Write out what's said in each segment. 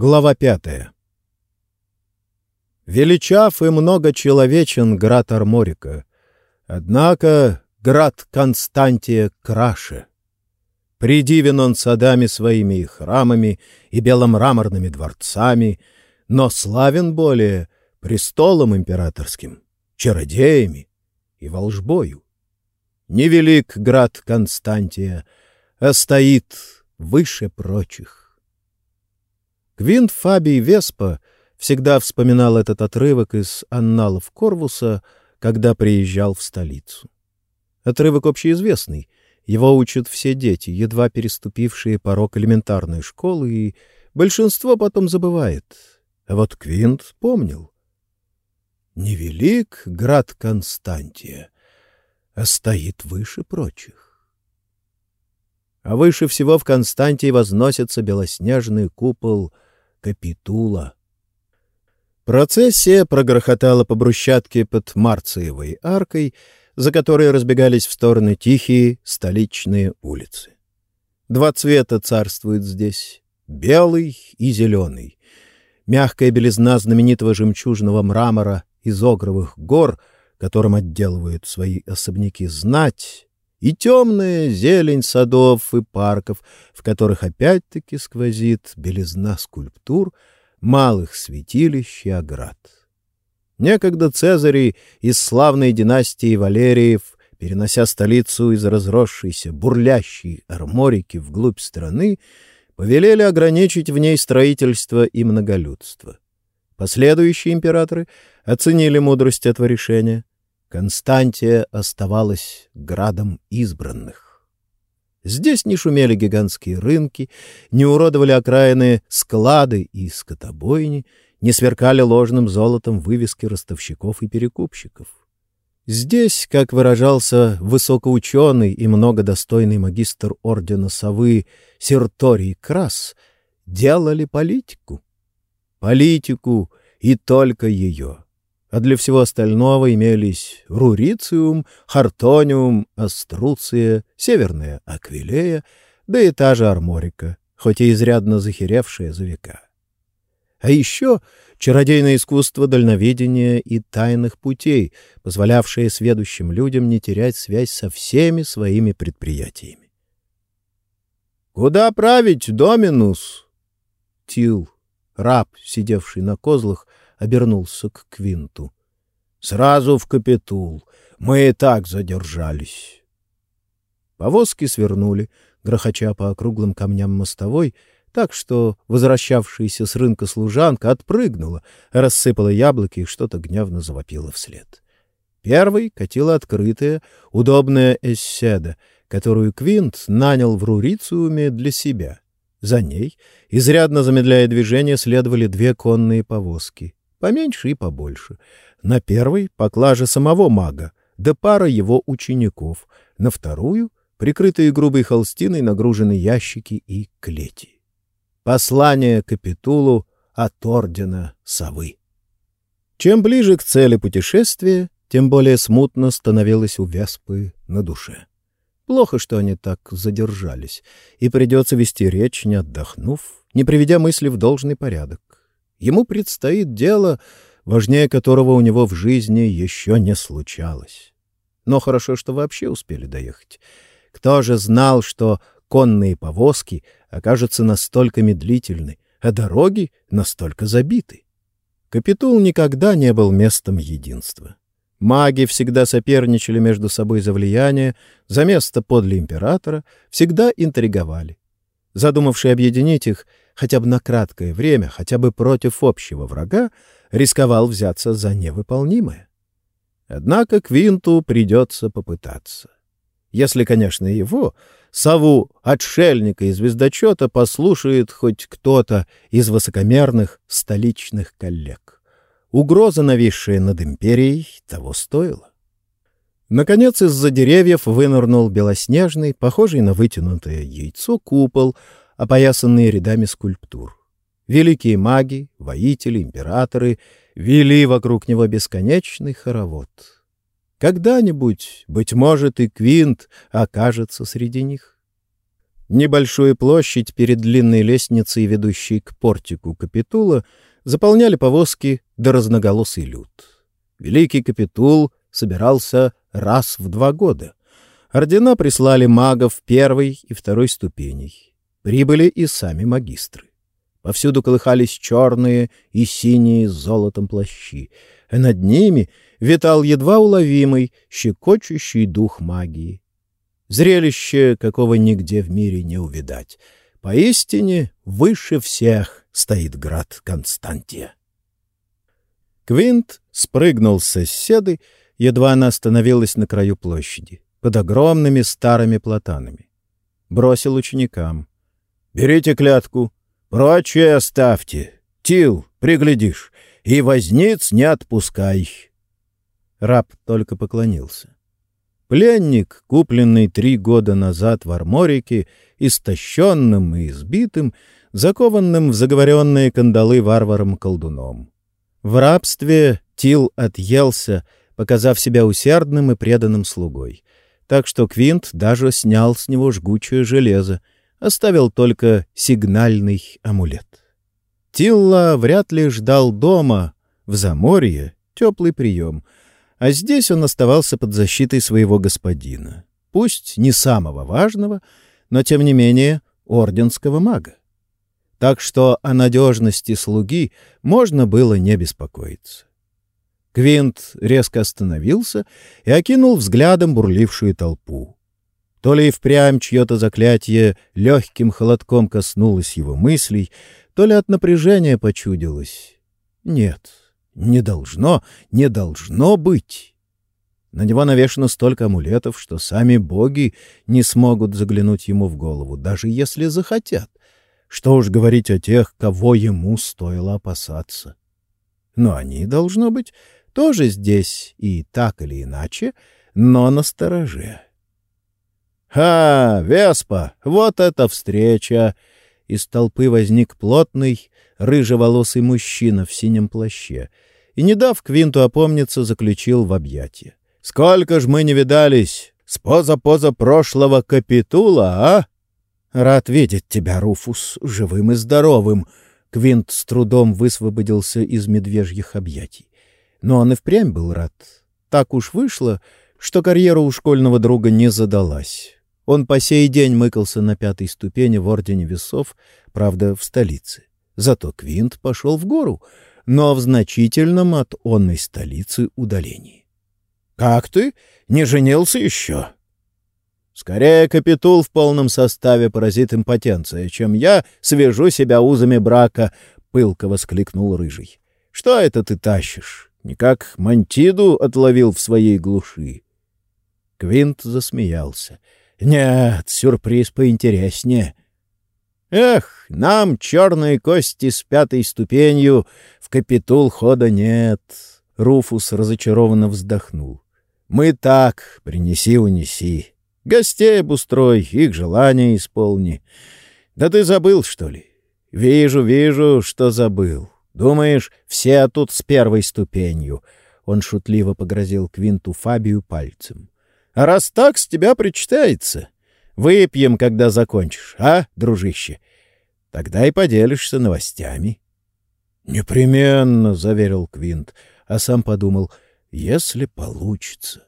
Глава пятая. Величав и многочеловечен град Арморика, однако град Константия краше. Придивен он садами своими и храмами, и беломраморными дворцами, но славен более престолом императорским, чародеями и волжбою. Невелик град Константия, а стоит выше прочих. Квинт Фабий Веспа — всегда вспоминал этот отрывок из анналов Корвуса, когда приезжал в столицу. Отрывок общеизвестный. Его учат все дети, едва переступившие порог элементарной школы, и большинство потом забывает. А вот Квинт помнил. «Невелик град Константия, а стоит выше прочих». А выше всего в Константии возносится белоснежный купол Капитула — Процессия прогрохотала по брусчатке под Марциевой аркой, за которой разбегались в стороны тихие столичные улицы. Два цвета царствуют здесь — белый и зеленый. Мягкая белизна знаменитого жемчужного мрамора из огровых гор, которым отделывают свои особняки знать, и темная зелень садов и парков, в которых опять-таки сквозит белизна скульптур — малых святилищ и оград. Некогда Цезари из славной династии Валериев, перенося столицу из разросшейся бурлящей арморики вглубь страны, повелели ограничить в ней строительство и многолюдство. Последующие императоры оценили мудрость этого решения. Константия оставалась градом избранных. Здесь не шумели гигантские рынки, не уродовали окраины склады и скотобойни, не сверкали ложным золотом вывески ростовщиков и перекупщиков. Здесь, как выражался высокоученый и многодостойный магистр ордена Совы Серторий Крас, делали политику. Политику и только ее а для всего остального имелись рурициум, хартониум, аструция, северная аквилея, да и та же арморика, хоть и изрядно захеревшая за века. А еще чародейное искусство дальновидения и тайных путей, позволявшее сведущим людям не терять связь со всеми своими предприятиями. «Куда править, Доминус?» Тил, раб, сидевший на козлах, обернулся к Квинту. — Сразу в капитул. Мы и так задержались. Повозки свернули, грохоча по округлым камням мостовой, так что возвращавшаяся с рынка служанка отпрыгнула, рассыпала яблоки и что-то гневно завопила вслед. Первый катила открытая, удобная эсседа, которую Квинт нанял в Рурициуме для себя. За ней, изрядно замедляя движение, следовали две конные повозки поменьше и побольше. На первой — поклажа самого мага, да пара его учеников, на вторую — прикрытые грубой холстиной нагружены ящики и клети. Послание капитулу от ордена совы. Чем ближе к цели путешествия, тем более смутно становилось у Веспы на душе. Плохо, что они так задержались, и придется вести речь, не отдохнув, не приведя мысли в должный порядок. Ему предстоит дело, важнее которого у него в жизни еще не случалось. Но хорошо, что вообще успели доехать. Кто же знал, что конные повозки окажутся настолько медлительны, а дороги настолько забиты? Капитул никогда не был местом единства. Маги всегда соперничали между собой за влияние, за место подле императора, всегда интриговали. Задумавший объединить их, хотя бы на краткое время, хотя бы против общего врага, рисковал взяться за невыполнимое. Однако Квинту придется попытаться. Если, конечно, его, сову отшельника и звездочета, послушает хоть кто-то из высокомерных столичных коллег. Угроза, нависшая над империей, того стоила. Наконец из-за деревьев вынырнул белоснежный, похожий на вытянутое яйцо, купол — опоясанные рядами скульптур. Великие маги, воители, императоры вели вокруг него бесконечный хоровод. Когда-нибудь, быть может, и Квинт окажется среди них. Небольшую площадь перед длинной лестницей, ведущей к портику Капитула, заполняли повозки да разноголосый люд. Великий Капитул собирался раз в два года. Ордена прислали магов первой и второй ступеней. Прибыли и сами магистры. Повсюду колыхались черные и синие с золотом плащи, а над ними витал едва уловимый, щекочущий дух магии. Зрелище, какого нигде в мире не увидать. Поистине, выше всех стоит град Константия. Квинт спрыгнул с седы, едва она остановилась на краю площади, под огромными старыми платанами. Бросил ученикам. «Берите клятку, прочее оставьте. Тил, приглядишь, и возниц не отпускай». Раб только поклонился. Пленник, купленный три года назад в Арморике, истощенным и избитым, закованным в заговоренные кандалы варваром-колдуном. В рабстве Тил отъелся, показав себя усердным и преданным слугой. Так что Квинт даже снял с него жгучее железо, оставил только сигнальный амулет. Тилла вряд ли ждал дома, в Заморье, теплый прием, а здесь он оставался под защитой своего господина. Пусть не самого важного, но, тем не менее, орденского мага так что о надежности слуги можно было не беспокоиться. Квинт резко остановился и окинул взглядом бурлившую толпу. То ли и впрямь чье-то заклятие легким холодком коснулось его мыслей, то ли от напряжения почудилось. Нет, не должно, не должно быть. На него навешано столько амулетов, что сами боги не смогут заглянуть ему в голову, даже если захотят. Что уж говорить о тех, кого ему стоило опасаться. Но они, должно быть, тоже здесь и так или иначе, но на стороже. «Ха, Веспа, вот это встреча!» Из толпы возник плотный, рыжеволосый мужчина в синем плаще и, не дав Квинту опомниться, заключил в объятия. «Сколько ж мы не видались! С поза-поза прошлого капитула, а?» «Рад видеть тебя, Руфус, живым и здоровым!» Квинт с трудом высвободился из медвежьих объятий. Но он и впрямь был рад. Так уж вышло, что карьера у школьного друга не задалась. Он по сей день мыкался на пятой ступени в Ордене Весов, правда, в столице. Зато Квинт пошел в гору, но в значительном от онной столицы удалении. — Как ты? Не женился еще? Скорее капитул в полном составе поразит импотенция, чем я свяжу себя узами брака, — пылко воскликнул Рыжий. — Что это ты тащишь? Никак мантиду отловил в своей глуши. Квинт засмеялся. — Нет, сюрприз поинтереснее. — Эх, нам черные кости с пятой ступенью, в капитул хода нет. Руфус разочарованно вздохнул. — Мы так, принеси-унеси. Гостей обустрой, их желания исполни. Да ты забыл, что ли? Вижу, вижу, что забыл. Думаешь, все тут с первой ступенью. Он шутливо погрозил Квинту Фабию пальцем. А раз так, с тебя причитается. Выпьем, когда закончишь, а, дружище? Тогда и поделишься новостями. Непременно, заверил Квинт, а сам подумал, если получится.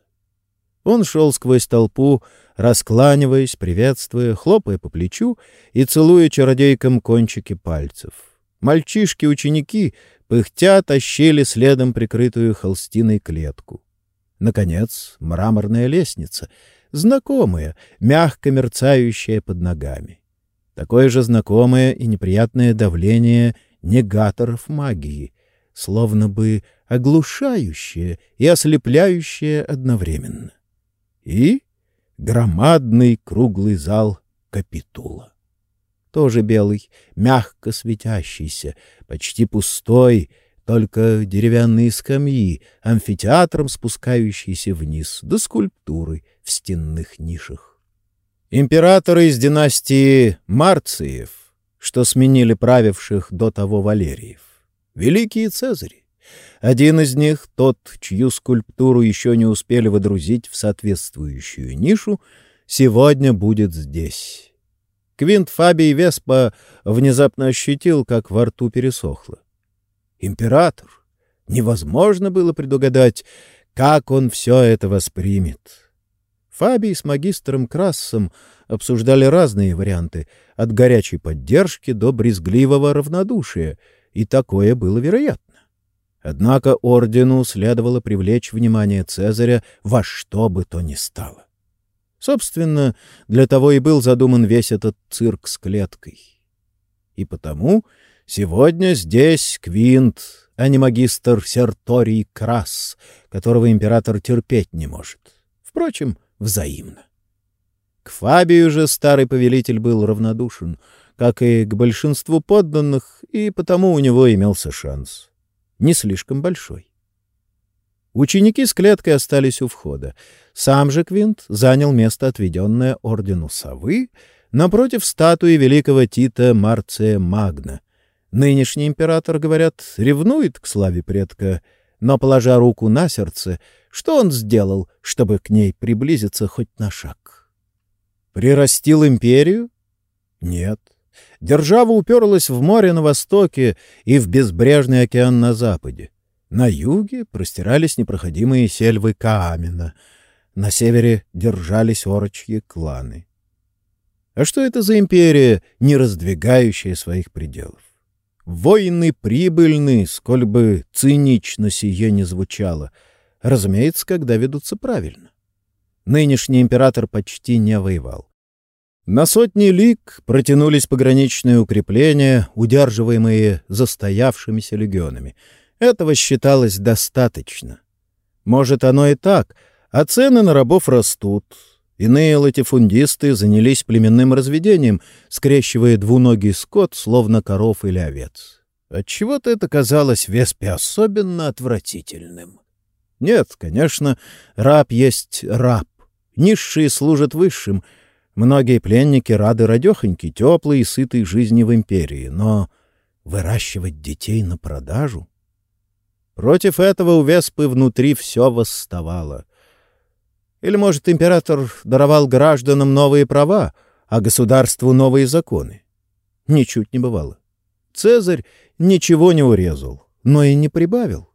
Он шел сквозь толпу, раскланиваясь, приветствуя, хлопая по плечу и целуя чародейкам кончики пальцев. Мальчишки-ученики, пыхтя, тащили следом прикрытую холстиной клетку. Наконец, мраморная лестница, знакомая, мягко мерцающая под ногами. Такое же знакомое и неприятное давление негаторов магии, словно бы оглушающее и ослепляющее одновременно и громадный круглый зал капитула. Тоже белый, мягко светящийся, почти пустой, только деревянные скамьи, амфитеатром спускающиеся вниз, до скульптуры в стенных нишах. Императоры из династии Марциев, что сменили правивших до того Валериев, великие цезари, один из них, тот, чью скульптуру еще не успели водрузить в соответствующую нишу, сегодня будет здесь. Квинт Фабий Веспа внезапно ощутил, как во рту пересохло. Император! Невозможно было предугадать, как он все это воспримет. Фабий с магистром Крассом обсуждали разные варианты, от горячей поддержки до брезгливого равнодушия, и такое было вероятно. Однако ордену следовало привлечь внимание Цезаря во что бы то ни стало. Собственно, для того и был задуман весь этот цирк с клеткой. И потому сегодня здесь Квинт, а не магистр Серторий Крас, которого император терпеть не может. Впрочем, взаимно. К Фабию же старый повелитель был равнодушен, как и к большинству подданных, и потому у него имелся шанс. Не слишком большой. Ученики с клеткой остались у входа. Сам же Квинт занял место, отведенное ордену совы, напротив статуи великого Тита Марция Магна. Нынешний император, говорят, ревнует к славе предка, но, положа руку на сердце, что он сделал, чтобы к ней приблизиться хоть на шаг? Прирастил империю? Нет. Держава уперлась в море на востоке и в безбрежный океан на западе. На юге простирались непроходимые сельвы Каамена, на севере держались орочьи кланы. А что это за империя, не раздвигающая своих пределов? Войны прибыльны, сколь бы цинично сие не звучало, разумеется, когда ведутся правильно. Нынешний император почти не воевал. На сотни лиг протянулись пограничные укрепления, удерживаемые застоявшимися легионами — этого считалось достаточно. Может, оно и так, а цены на рабов растут. Иные латифундисты занялись племенным разведением, скрещивая двуногий скот, словно коров или овец. Отчего-то это казалось Веспе особенно отвратительным. Нет, конечно, раб есть раб. Низшие служат высшим. Многие пленники рады радехоньки, теплой и сытой жизни в империи. Но выращивать детей на продажу? Против этого у Веспы внутри все восставало. Или, может, император даровал гражданам новые права, а государству новые законы? Ничуть не бывало. Цезарь ничего не урезал, но и не прибавил.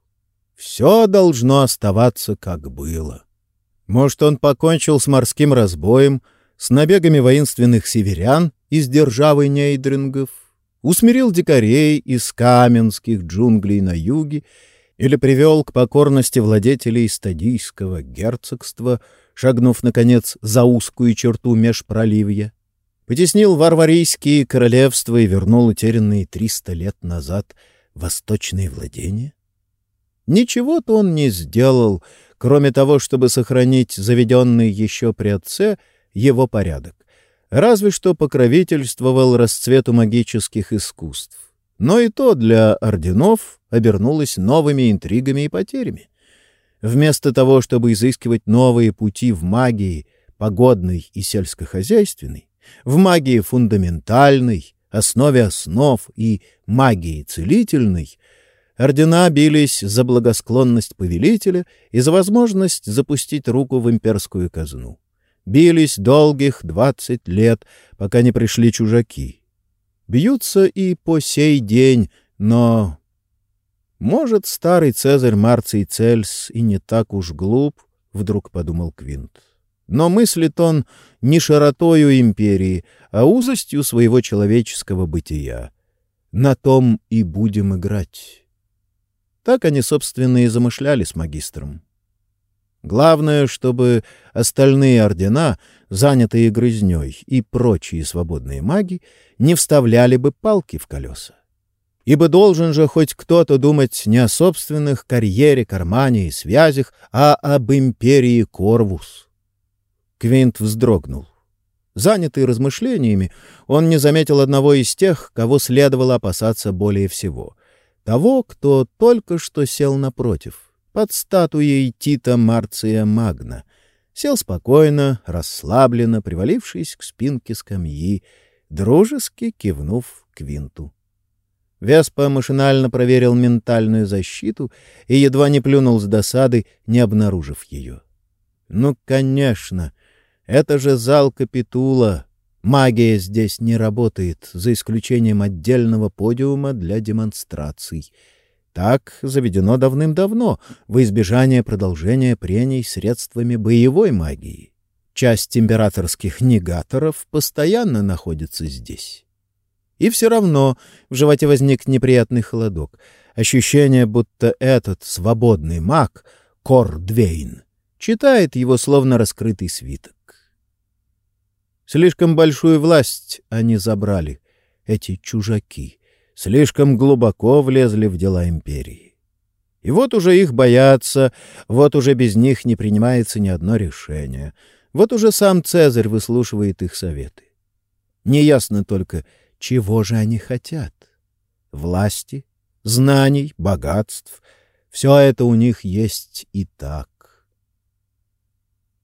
Все должно оставаться, как было. Может, он покончил с морским разбоем, с набегами воинственных северян из державы нейдрингов, усмирил дикарей из каменских джунглей на юге или привел к покорности владетелей стадийского герцогства, шагнув, наконец, за узкую черту межпроливья, потеснил варварийские королевства и вернул утерянные триста лет назад восточные владения? Ничего-то он не сделал, кроме того, чтобы сохранить заведенный еще при отце его порядок, разве что покровительствовал расцвету магических искусств. Но и то для орденов обернулось новыми интригами и потерями. Вместо того, чтобы изыскивать новые пути в магии, погодной и сельскохозяйственной, в магии фундаментальной, основе основ и магии целительной, ордена бились за благосклонность повелителя и за возможность запустить руку в имперскую казну. Бились долгих двадцать лет, пока не пришли чужаки. Бьются и по сей день, но может, старый Цезарь Марций Цельс и не так уж глуп, — вдруг подумал Квинт. Но мыслит он не широтою империи, а узостью своего человеческого бытия. На том и будем играть. Так они, собственно, и замышляли с магистром. Главное, чтобы остальные ордена, занятые грызней и прочие свободные маги, не вставляли бы палки в колеса ибо должен же хоть кто-то думать не о собственных карьере, кармане и связях, а об империи Корвус. Квинт вздрогнул. Занятый размышлениями, он не заметил одного из тех, кого следовало опасаться более всего. Того, кто только что сел напротив, под статуей Тита Марция Магна. Сел спокойно, расслабленно, привалившись к спинке скамьи, дружески кивнув Квинту. Веспа машинально проверил ментальную защиту и едва не плюнул с досады, не обнаружив ее. Ну, конечно, это же зал Капитула, Магия здесь не работает, за исключением отдельного подиума для демонстраций. Так заведено давным-давно, во избежание продолжения прений средствами боевой магии. Часть императорских негаторов постоянно находится здесь. И все равно в животе возник неприятный холодок. Ощущение, будто этот свободный маг, Кор Двейн, читает его словно раскрытый свиток. Слишком большую власть они забрали, эти чужаки, слишком глубоко влезли в дела империи. И вот уже их боятся, вот уже без них не принимается ни одно решение — вот уже сам Цезарь выслушивает их советы. Неясно только, чего же они хотят. Власти, знаний, богатств — все это у них есть и так.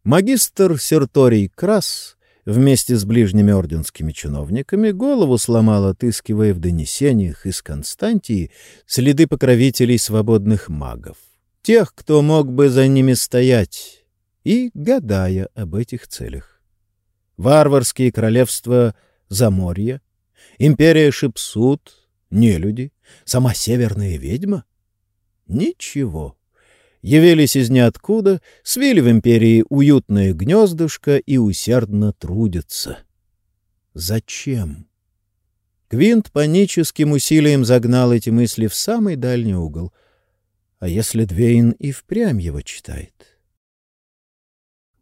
Магистр Серторий Крас вместе с ближними орденскими чиновниками голову сломал, отыскивая в донесениях из Константии следы покровителей свободных магов. Тех, кто мог бы за ними стоять, и гадая об этих целях. Варварские королевства Заморья, империя Шипсут, нелюди, сама северная ведьма? Ничего. Явились из ниоткуда, свили в империи уютное гнездышко и усердно трудятся. Зачем? Квинт паническим усилием загнал эти мысли в самый дальний угол. А если Двейн и впрямь его читает? —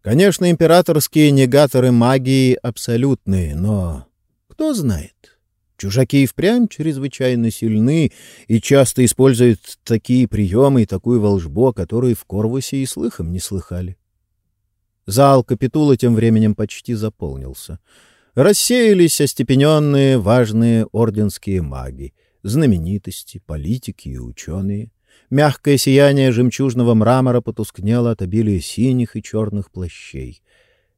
Конечно, императорские негаторы магии абсолютные, но кто знает. Чужаки и впрямь чрезвычайно сильны и часто используют такие приемы и такую волжбу, которые в Корвусе и слыхом не слыхали. Зал капитула тем временем почти заполнился. Рассеялись остепененные важные орденские маги, знаменитости, политики и ученые — Мягкое сияние жемчужного мрамора потускнело от обилия синих и черных плащей.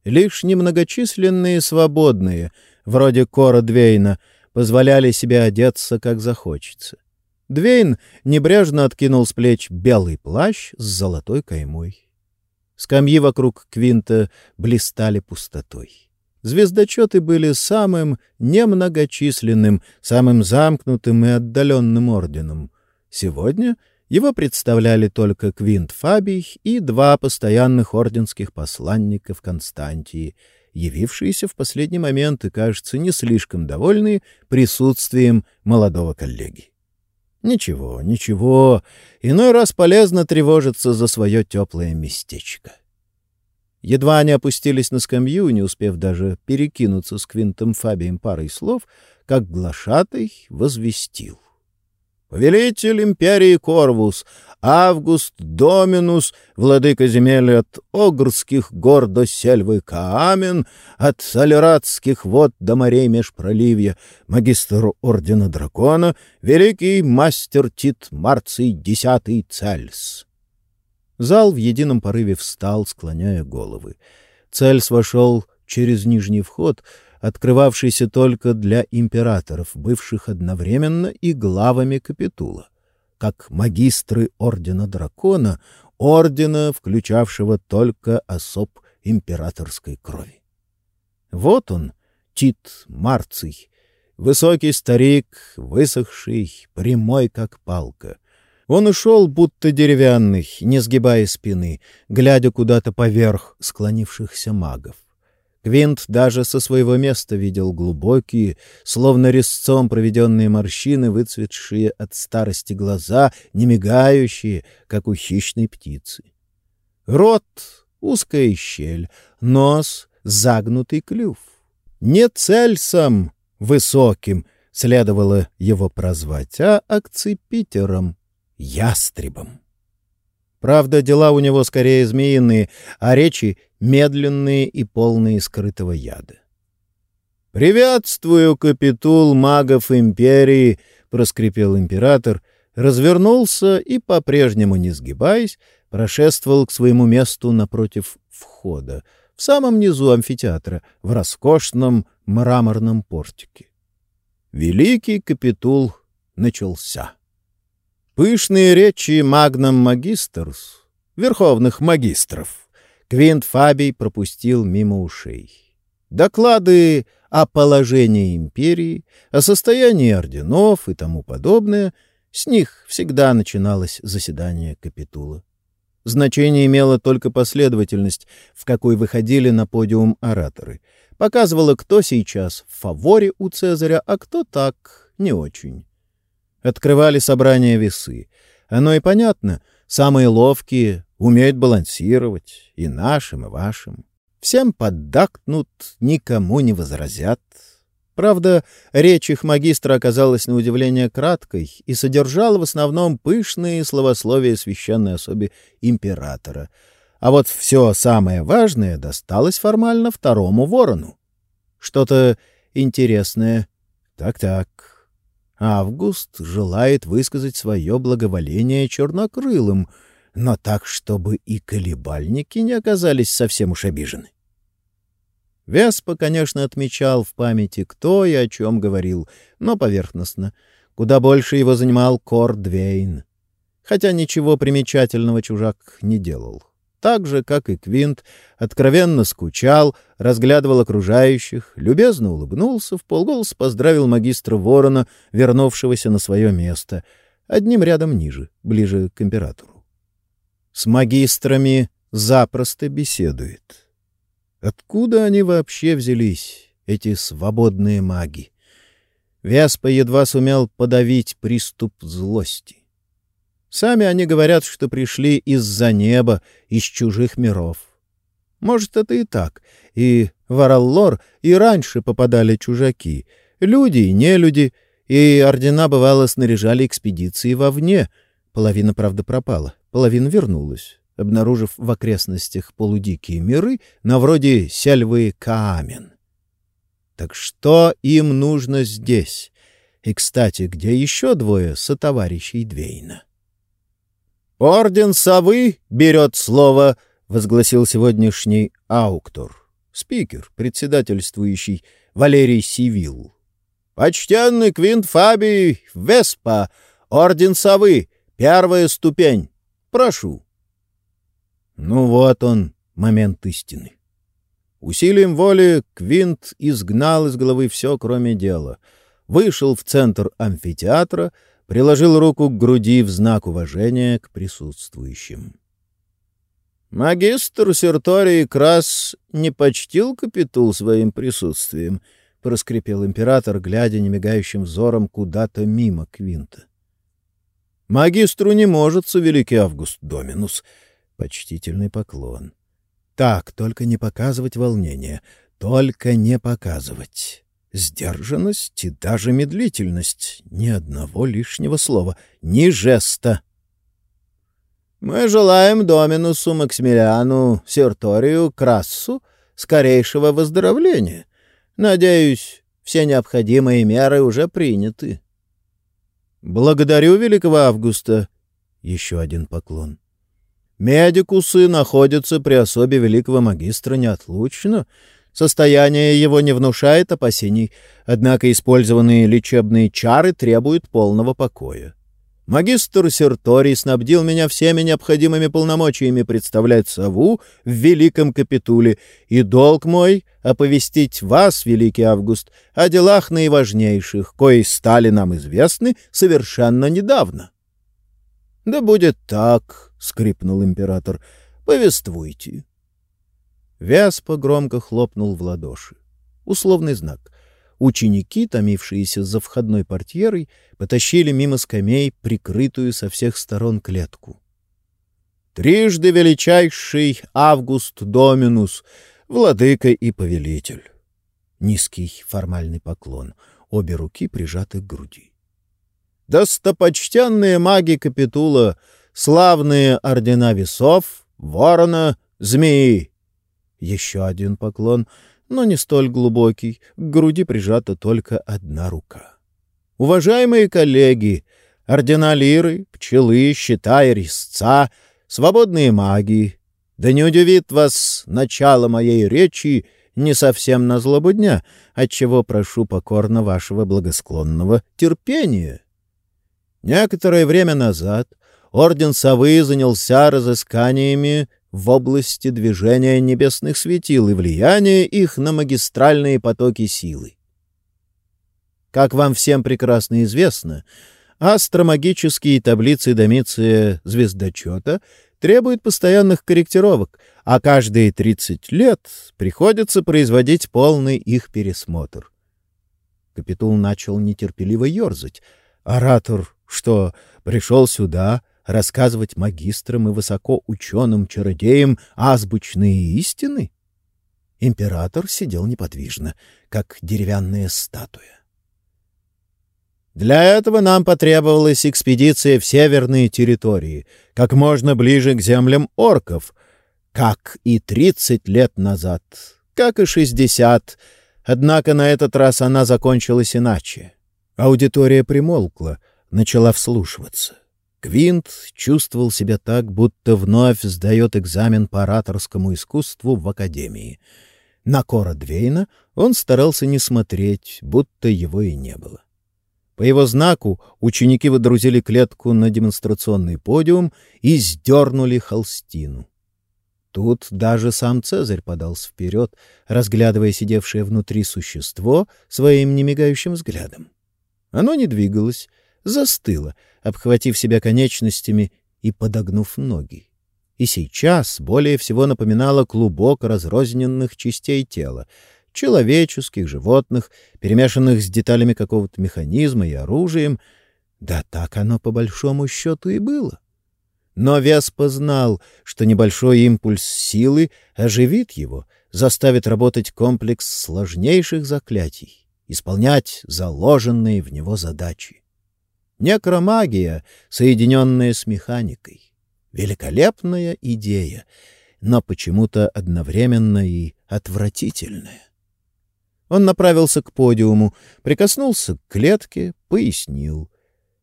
Лишь немногочисленные свободные, вроде Кора Двейна, позволяли себе одеться, как захочется. Двейн небрежно откинул с плеч белый плащ с золотой каймой. Скамьи вокруг Квинта блистали пустотой. Звездочеты были самым немногочисленным, самым замкнутым и отдаленным орденом. Сегодня — его представляли только Квинт Фабий и два постоянных орденских посланника в Константии, явившиеся в последний момент и, кажется, не слишком довольные присутствием молодого коллеги. Ничего, ничего, иной раз полезно тревожиться за свое теплое местечко. Едва они опустились на скамью, не успев даже перекинуться с Квинтом Фабием парой слов, как глашатый возвестил. Повелитель империи Корвус, Август Доминус, владыка земель от Огрских гор до сельвы Каамен, от Солератских вод до морей межпроливья, магистр Ордена Дракона, великий мастер Тит Марций Десятый Цельс. Зал в едином порыве встал, склоняя головы. Цельс вошел через нижний вход — открывавшийся только для императоров, бывших одновременно и главами капитула, как магистры Ордена Дракона, ордена, включавшего только особ императорской крови. Вот он, Тит Марций, высокий старик, высохший, прямой, как палка. Он ушел, будто деревянный, не сгибая спины, глядя куда-то поверх склонившихся магов. Квинт даже со своего места видел глубокие, словно резцом проведенные морщины, выцветшие от старости глаза, не мигающие, как у хищной птицы. Рот — узкая щель, нос — загнутый клюв. Не цельсом высоким следовало его прозвать, а акципитером, ястребом. Правда, дела у него скорее змеиные, а речи медленные и полные скрытого яда. «Приветствую, капитул магов империи!» — проскрипел император, развернулся и, по-прежнему не сгибаясь, прошествовал к своему месту напротив входа, в самом низу амфитеатра, в роскошном мраморном портике. Великий капитул начался. Пышные речи магнам магистрс, верховных магистров, Квинт Фабий пропустил мимо ушей. Доклады о положении империи, о состоянии орденов и тому подобное, с них всегда начиналось заседание капитула. Значение имела только последовательность, в какой выходили на подиум ораторы. Показывала, кто сейчас в фаворе у Цезаря, а кто так, не очень. Открывали собрание весы. Оно и понятно, самые ловкие умеют балансировать, и нашим, и вашим. Всем поддакнут, никому не возразят. Правда, речь их магистра оказалась на удивление краткой и содержала в основном пышные словословия священной особе императора. А вот все самое важное досталось формально второму ворону. Что-то интересное. Так-так. Август желает высказать свое благоволение чернокрылым, но так, чтобы и колебальники не оказались совсем уж обижены. Веспа, конечно, отмечал в памяти, кто и о чем говорил, но поверхностно. Куда больше его занимал Кор Двейн. Хотя ничего примечательного чужак не делал. Так же, как и Квинт, откровенно скучал, разглядывал окружающих, любезно улыбнулся, в полголоса поздравил магистра Ворона, вернувшегося на свое место, одним рядом ниже, ближе к императору. С магистрами запросто беседует. Откуда они вообще взялись, эти свободные маги? Веспа едва сумел подавить приступ злости. Сами они говорят, что пришли из-за неба, из чужих миров. Может, это и так. И в Араллор и раньше попадали чужаки. Люди и нелюди. И ордена, бывало, снаряжали экспедиции вовне. Половина, правда, пропала, половина вернулась обнаружив в окрестностях полудикие миры, на вроде сельвы Каамен. Так что им нужно здесь? И, кстати, где еще двое сотоварищей Двейна? «Орден совы берет слово», — возгласил сегодняшний ауктор, спикер, председательствующий Валерий Сивил. «Почтенный Квинт Фабий Веспа, Орден совы, первая ступень. Прошу». Ну вот он, момент истины. Усилием воли Квинт изгнал из головы все, кроме дела. Вышел в центр амфитеатра, приложил руку к груди в знак уважения к присутствующим. «Магистр Серторий Крас не почтил капитул своим присутствием», — проскрипел император, глядя немигающим взором куда-то мимо Квинта. «Магистру не может, великий Август Доминус», Почтительный поклон. Так, только не показывать волнение, только не показывать. Сдержанность и даже медлительность. Ни одного лишнего слова, ни жеста. Мы желаем Доминусу Максимилиану Серторию Крассу скорейшего выздоровления. Надеюсь, все необходимые меры уже приняты. Благодарю великого Августа. Еще один поклон. Медикусы находятся при особе великого магистра неотлучно. Состояние его не внушает опасений, однако использованные лечебные чары требуют полного покоя. Магистр Серторий снабдил меня всеми необходимыми полномочиями представлять сову в Великом Капитуле, и долг мой — оповестить вас, Великий Август, о делах наиважнейших, кои стали нам известны совершенно недавно. — Да будет так, — скрипнул император. — Повествуйте. Вяспа громко хлопнул в ладоши. Условный знак. Ученики, томившиеся за входной портьерой, потащили мимо скамей прикрытую со всех сторон клетку. «Трижды величайший Август Доминус, владыка и повелитель». Низкий формальный поклон, обе руки прижаты к груди. Достопочтенные маги Капитула, славные ордена весов, ворона, змеи. Еще один поклон, но не столь глубокий, к груди прижата только одна рука. Уважаемые коллеги, ордена лиры, пчелы, щита и резца, свободные маги, да не удивит вас начало моей речи не совсем на злобу дня, отчего прошу покорно вашего благосклонного терпения. Некоторое время назад орден Совы занялся разысканиями в области движения небесных светил и влияния их на магистральные потоки силы. Как вам всем прекрасно известно, астромагические таблицы Домиция звездочета требуют постоянных корректировок, а каждые 30 лет приходится производить полный их пересмотр. Капитул начал нетерпеливо ерзать. Оратор что, пришел сюда рассказывать магистрам и высокоученым чародеям азбучные истины? Император сидел неподвижно, как деревянная статуя. Для этого нам потребовалась экспедиция в северные территории, как можно ближе к землям орков, как и 30 лет назад, как и 60, однако на этот раз она закончилась иначе. Аудитория примолкла, начала вслушиваться. Квинт чувствовал себя так, будто вновь сдает экзамен по ораторскому искусству в академии. На Кора Двейна он старался не смотреть, будто его и не было. По его знаку ученики водрузили клетку на демонстрационный подиум и сдернули холстину. Тут даже сам Цезарь подался вперед, разглядывая сидевшее внутри существо своим немигающим взглядом. Оно не двигалось, застыло, обхватив себя конечностями и подогнув ноги. И сейчас более всего напоминало клубок разрозненных частей тела — человеческих, животных, перемешанных с деталями какого-то механизма и оружием. Да так оно по большому счету и было. Но Веспа знал, что небольшой импульс силы оживит его, заставит работать комплекс сложнейших заклятий, исполнять заложенные в него задачи. Некромагия, соединенная с механикой. Великолепная идея, но почему-то одновременно и отвратительная. Он направился к подиуму, прикоснулся к клетке, пояснил.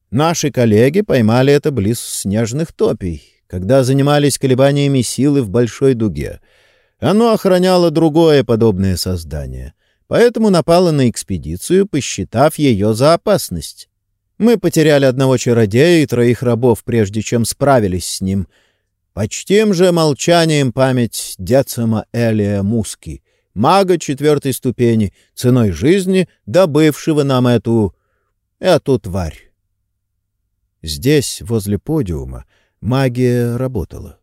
Наши коллеги поймали это близ снежных топий, когда занимались колебаниями силы в большой дуге. Оно охраняло другое подобное создание, поэтому напало на экспедицию, посчитав ее за опасность. Мы потеряли одного чародея и троих рабов, прежде чем справились с ним. Почтим же молчанием память Децема Элия Муски — мага четвертой ступени, ценой жизни, добывшего нам эту... эту тварь. Здесь, возле подиума, магия работала.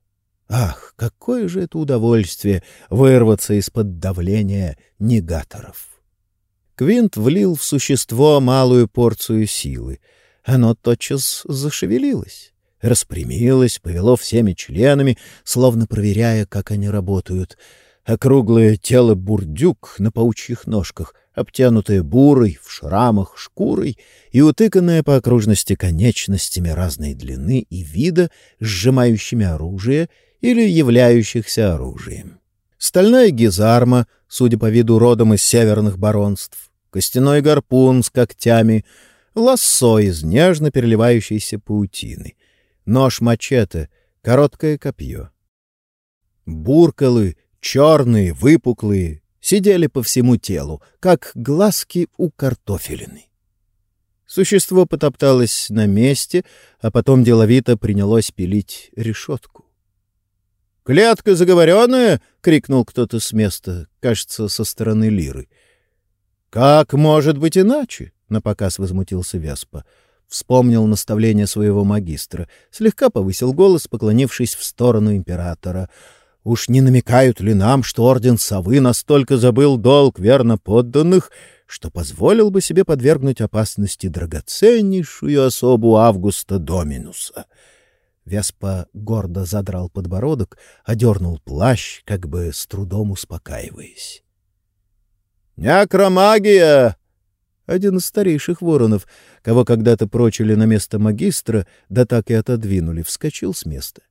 Ах, какое же это удовольствие вырваться из-под давления негаторов! Квинт влил в существо малую порцию силы. Оно тотчас зашевелилось, распрямилось, повело всеми членами, словно проверяя, как они работают — Округлое тело бурдюк на паучьих ножках, обтянутое бурой, в шрамах, шкурой и утыканное по окружности конечностями разной длины и вида, сжимающими оружие или являющихся оружием. Стальная гизарма, судя по виду родом из северных баронств, костяной гарпун с когтями, лассо из нежно переливающейся паутины, нож-мачете, короткое копье. Буркалы черные, выпуклые, сидели по всему телу, как глазки у картофелины. Существо потопталось на месте, а потом деловито принялось пилить решетку. «Клетка заговоренная!» — крикнул кто-то с места, кажется, со стороны лиры. «Как может быть иначе?» — напоказ возмутился Веспа. Вспомнил наставление своего магистра, слегка повысил голос, поклонившись в сторону императора — Уж не намекают ли нам, что орден совы настолько забыл долг верно подданных, что позволил бы себе подвергнуть опасности драгоценнейшую особу Августа Доминуса? Веспа гордо задрал подбородок, одернул плащ, как бы с трудом успокаиваясь. «Некромагия!» Один из старейших воронов, кого когда-то прочили на место магистра, да так и отодвинули, вскочил с места.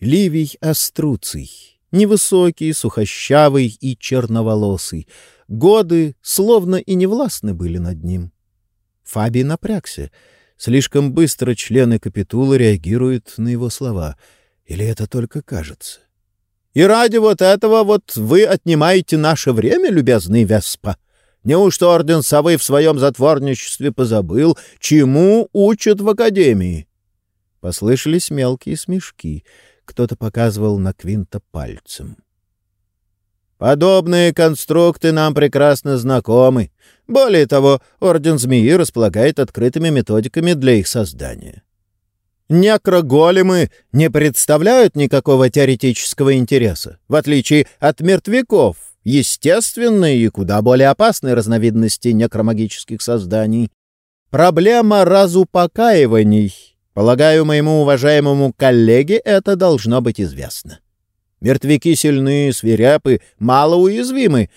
Ливий Оструций, невысокий, сухощавый и черноволосый. Годы словно и не властны были над ним. Фабий напрягся. Слишком быстро члены капитула реагируют на его слова. Или это только кажется? — И ради вот этого вот вы отнимаете наше время, любезный Веспа? Неужто орден совы в своем затворничестве позабыл, чему учат в академии? Послышались мелкие смешки — кто-то показывал на Квинта пальцем. Подобные конструкты нам прекрасно знакомы. Более того, Орден Змеи располагает открытыми методиками для их создания. Некроголемы не представляют никакого теоретического интереса, в отличие от мертвяков, естественной и куда более опасной разновидности некромагических созданий. Проблема разупокаиваний. Полагаю, моему уважаемому коллеге это должно быть известно. Мертвяки сильны, свирепы, малоуязвимы.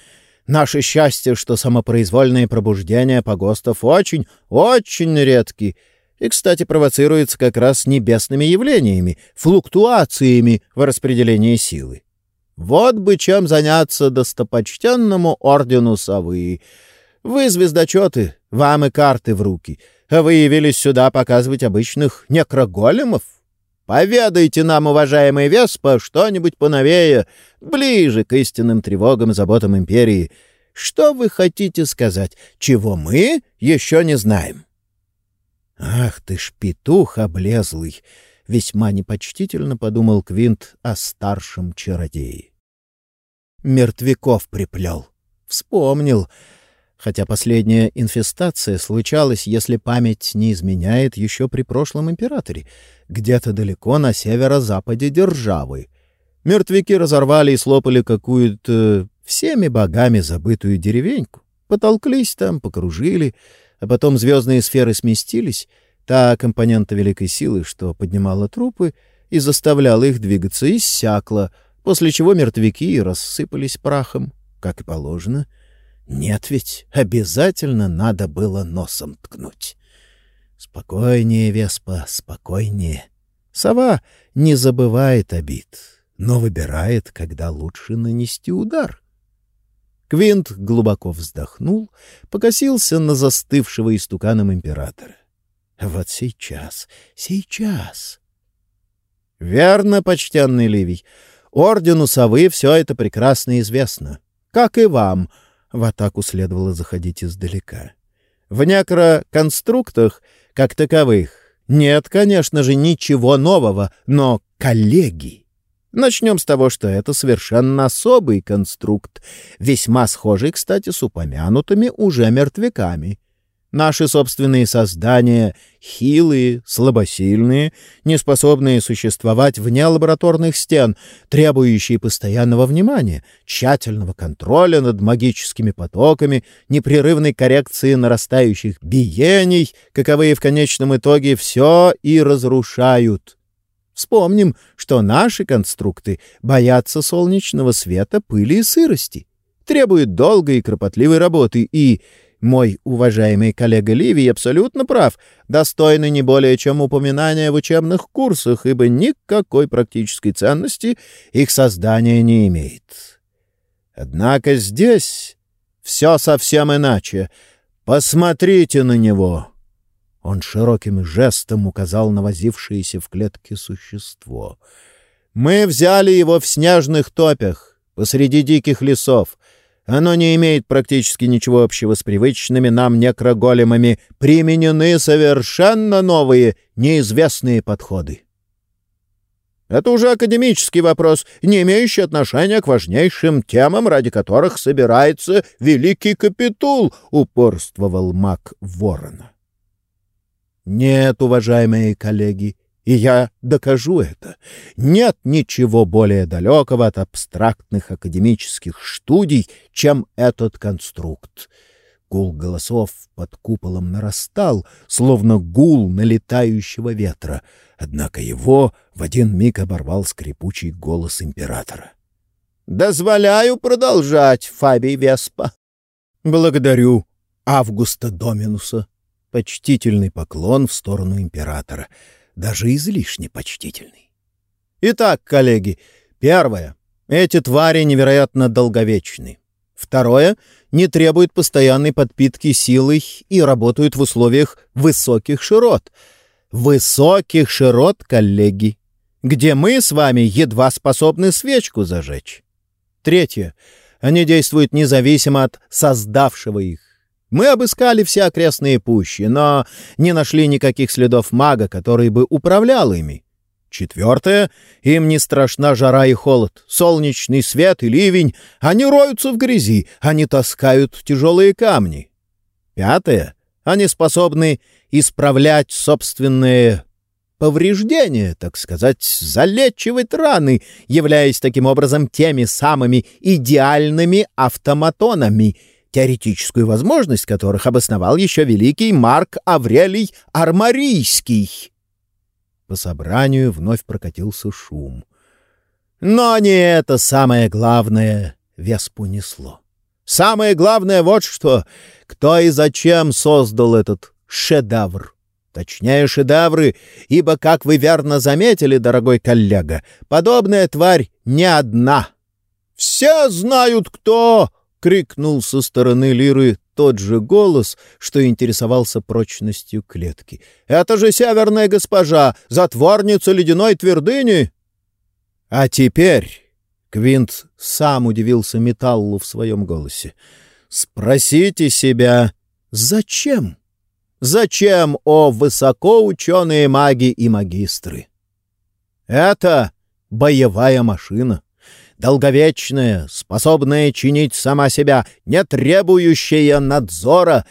Наше счастье, что самопроизвольные пробуждения погостов очень, очень редки. И, кстати, провоцируется как раз небесными явлениями, флуктуациями в распределении силы. Вот бы чем заняться достопочтенному ордену совы. Вы звездочеты, вам и карты в руки, а вы явились сюда показывать обычных некроголемов? Поведайте нам, уважаемый Веспа, что-нибудь поновее, ближе к истинным тревогам и заботам империи. Что вы хотите сказать, чего мы еще не знаем? Ах ты ж петух облезлый! Весьма непочтительно подумал Квинт о старшем чародее. Мертвяков приплел. Вспомнил — хотя последняя инфестация случалась, если память не изменяет, еще при прошлом императоре, где-то далеко на северо-западе державы. Мертвяки разорвали и слопали какую-то всеми богами забытую деревеньку, потолклись там, покружили, а потом звездные сферы сместились, та компонента великой силы, что поднимала трупы и заставляла их двигаться, иссякла, после чего мертвяки рассыпались прахом, как и положено — нет ведь, обязательно надо было носом ткнуть. Спокойнее, Веспа, спокойнее. Сова не забывает обид, но выбирает, когда лучше нанести удар. Квинт глубоко вздохнул, покосился на застывшего истуканом императора. Вот сейчас, сейчас. Верно, почтенный Ливий. Ордену совы все это прекрасно известно. Как и вам — в атаку следовало заходить издалека. В некроконструктах, как таковых, нет, конечно же, ничего нового, но коллеги. Начнем с того, что это совершенно особый конструкт, весьма схожий, кстати, с упомянутыми уже мертвяками. Наши собственные создания — хилые, слабосильные, неспособные существовать вне лабораторных стен, требующие постоянного внимания, тщательного контроля над магическими потоками, непрерывной коррекции нарастающих биений, каковые в конечном итоге все и разрушают. Вспомним, что наши конструкты боятся солнечного света, пыли и сырости, требуют долгой и кропотливой работы и мой уважаемый коллега Ливий абсолютно прав, достойны не более чем упоминания в учебных курсах, ибо никакой практической ценности их создание не имеет. Однако здесь все совсем иначе. Посмотрите на него!» Он широким жестом указал на возившееся в клетке существо. «Мы взяли его в снежных топях, посреди диких лесов, оно не имеет практически ничего общего с привычными нам некроголемами. Применены совершенно новые, неизвестные подходы. Это уже академический вопрос, не имеющий отношения к важнейшим темам, ради которых собирается Великий Капитул, — упорствовал маг Ворона. Нет, уважаемые коллеги, и я докажу это. Нет ничего более далекого от абстрактных академических студий, чем этот конструкт. Гул голосов под куполом нарастал, словно гул налетающего ветра, однако его в один миг оборвал скрипучий голос императора. «Дозволяю продолжать, Фабий Веспа». «Благодарю, Августа Доминуса». Почтительный поклон в сторону императора — даже излишне почтительный. Итак, коллеги, первое. Эти твари невероятно долговечны. Второе. Не требуют постоянной подпитки силой и работают в условиях высоких широт. Высоких широт, коллеги, где мы с вами едва способны свечку зажечь. Третье. Они действуют независимо от создавшего их. Мы обыскали все окрестные пущи, но не нашли никаких следов мага, который бы управлял ими. Четвертое — им не страшна жара и холод, солнечный свет и ливень. Они роются в грязи, они таскают тяжелые камни. Пятое — они способны исправлять собственные повреждения, так сказать, залечивать раны, являясь таким образом теми самыми идеальными автоматонами, теоретическую возможность которых обосновал еще великий Марк Аврелий Армарийский. По собранию вновь прокатился шум. Но не это самое главное Веспу несло. Самое главное вот что. Кто и зачем создал этот шедевр? Точнее, шедевры, ибо, как вы верно заметили, дорогой коллега, подобная тварь не одна. «Все знают, кто!» — крикнул со стороны Лиры тот же голос, что интересовался прочностью клетки. «Это же северная госпожа, затворница ледяной твердыни!» «А теперь...» — Квинт сам удивился металлу в своем голосе. «Спросите себя, зачем? Зачем, о высокоученые маги и магистры? Это боевая машина долговечная, способная чинить сама себя, не требующая надзора.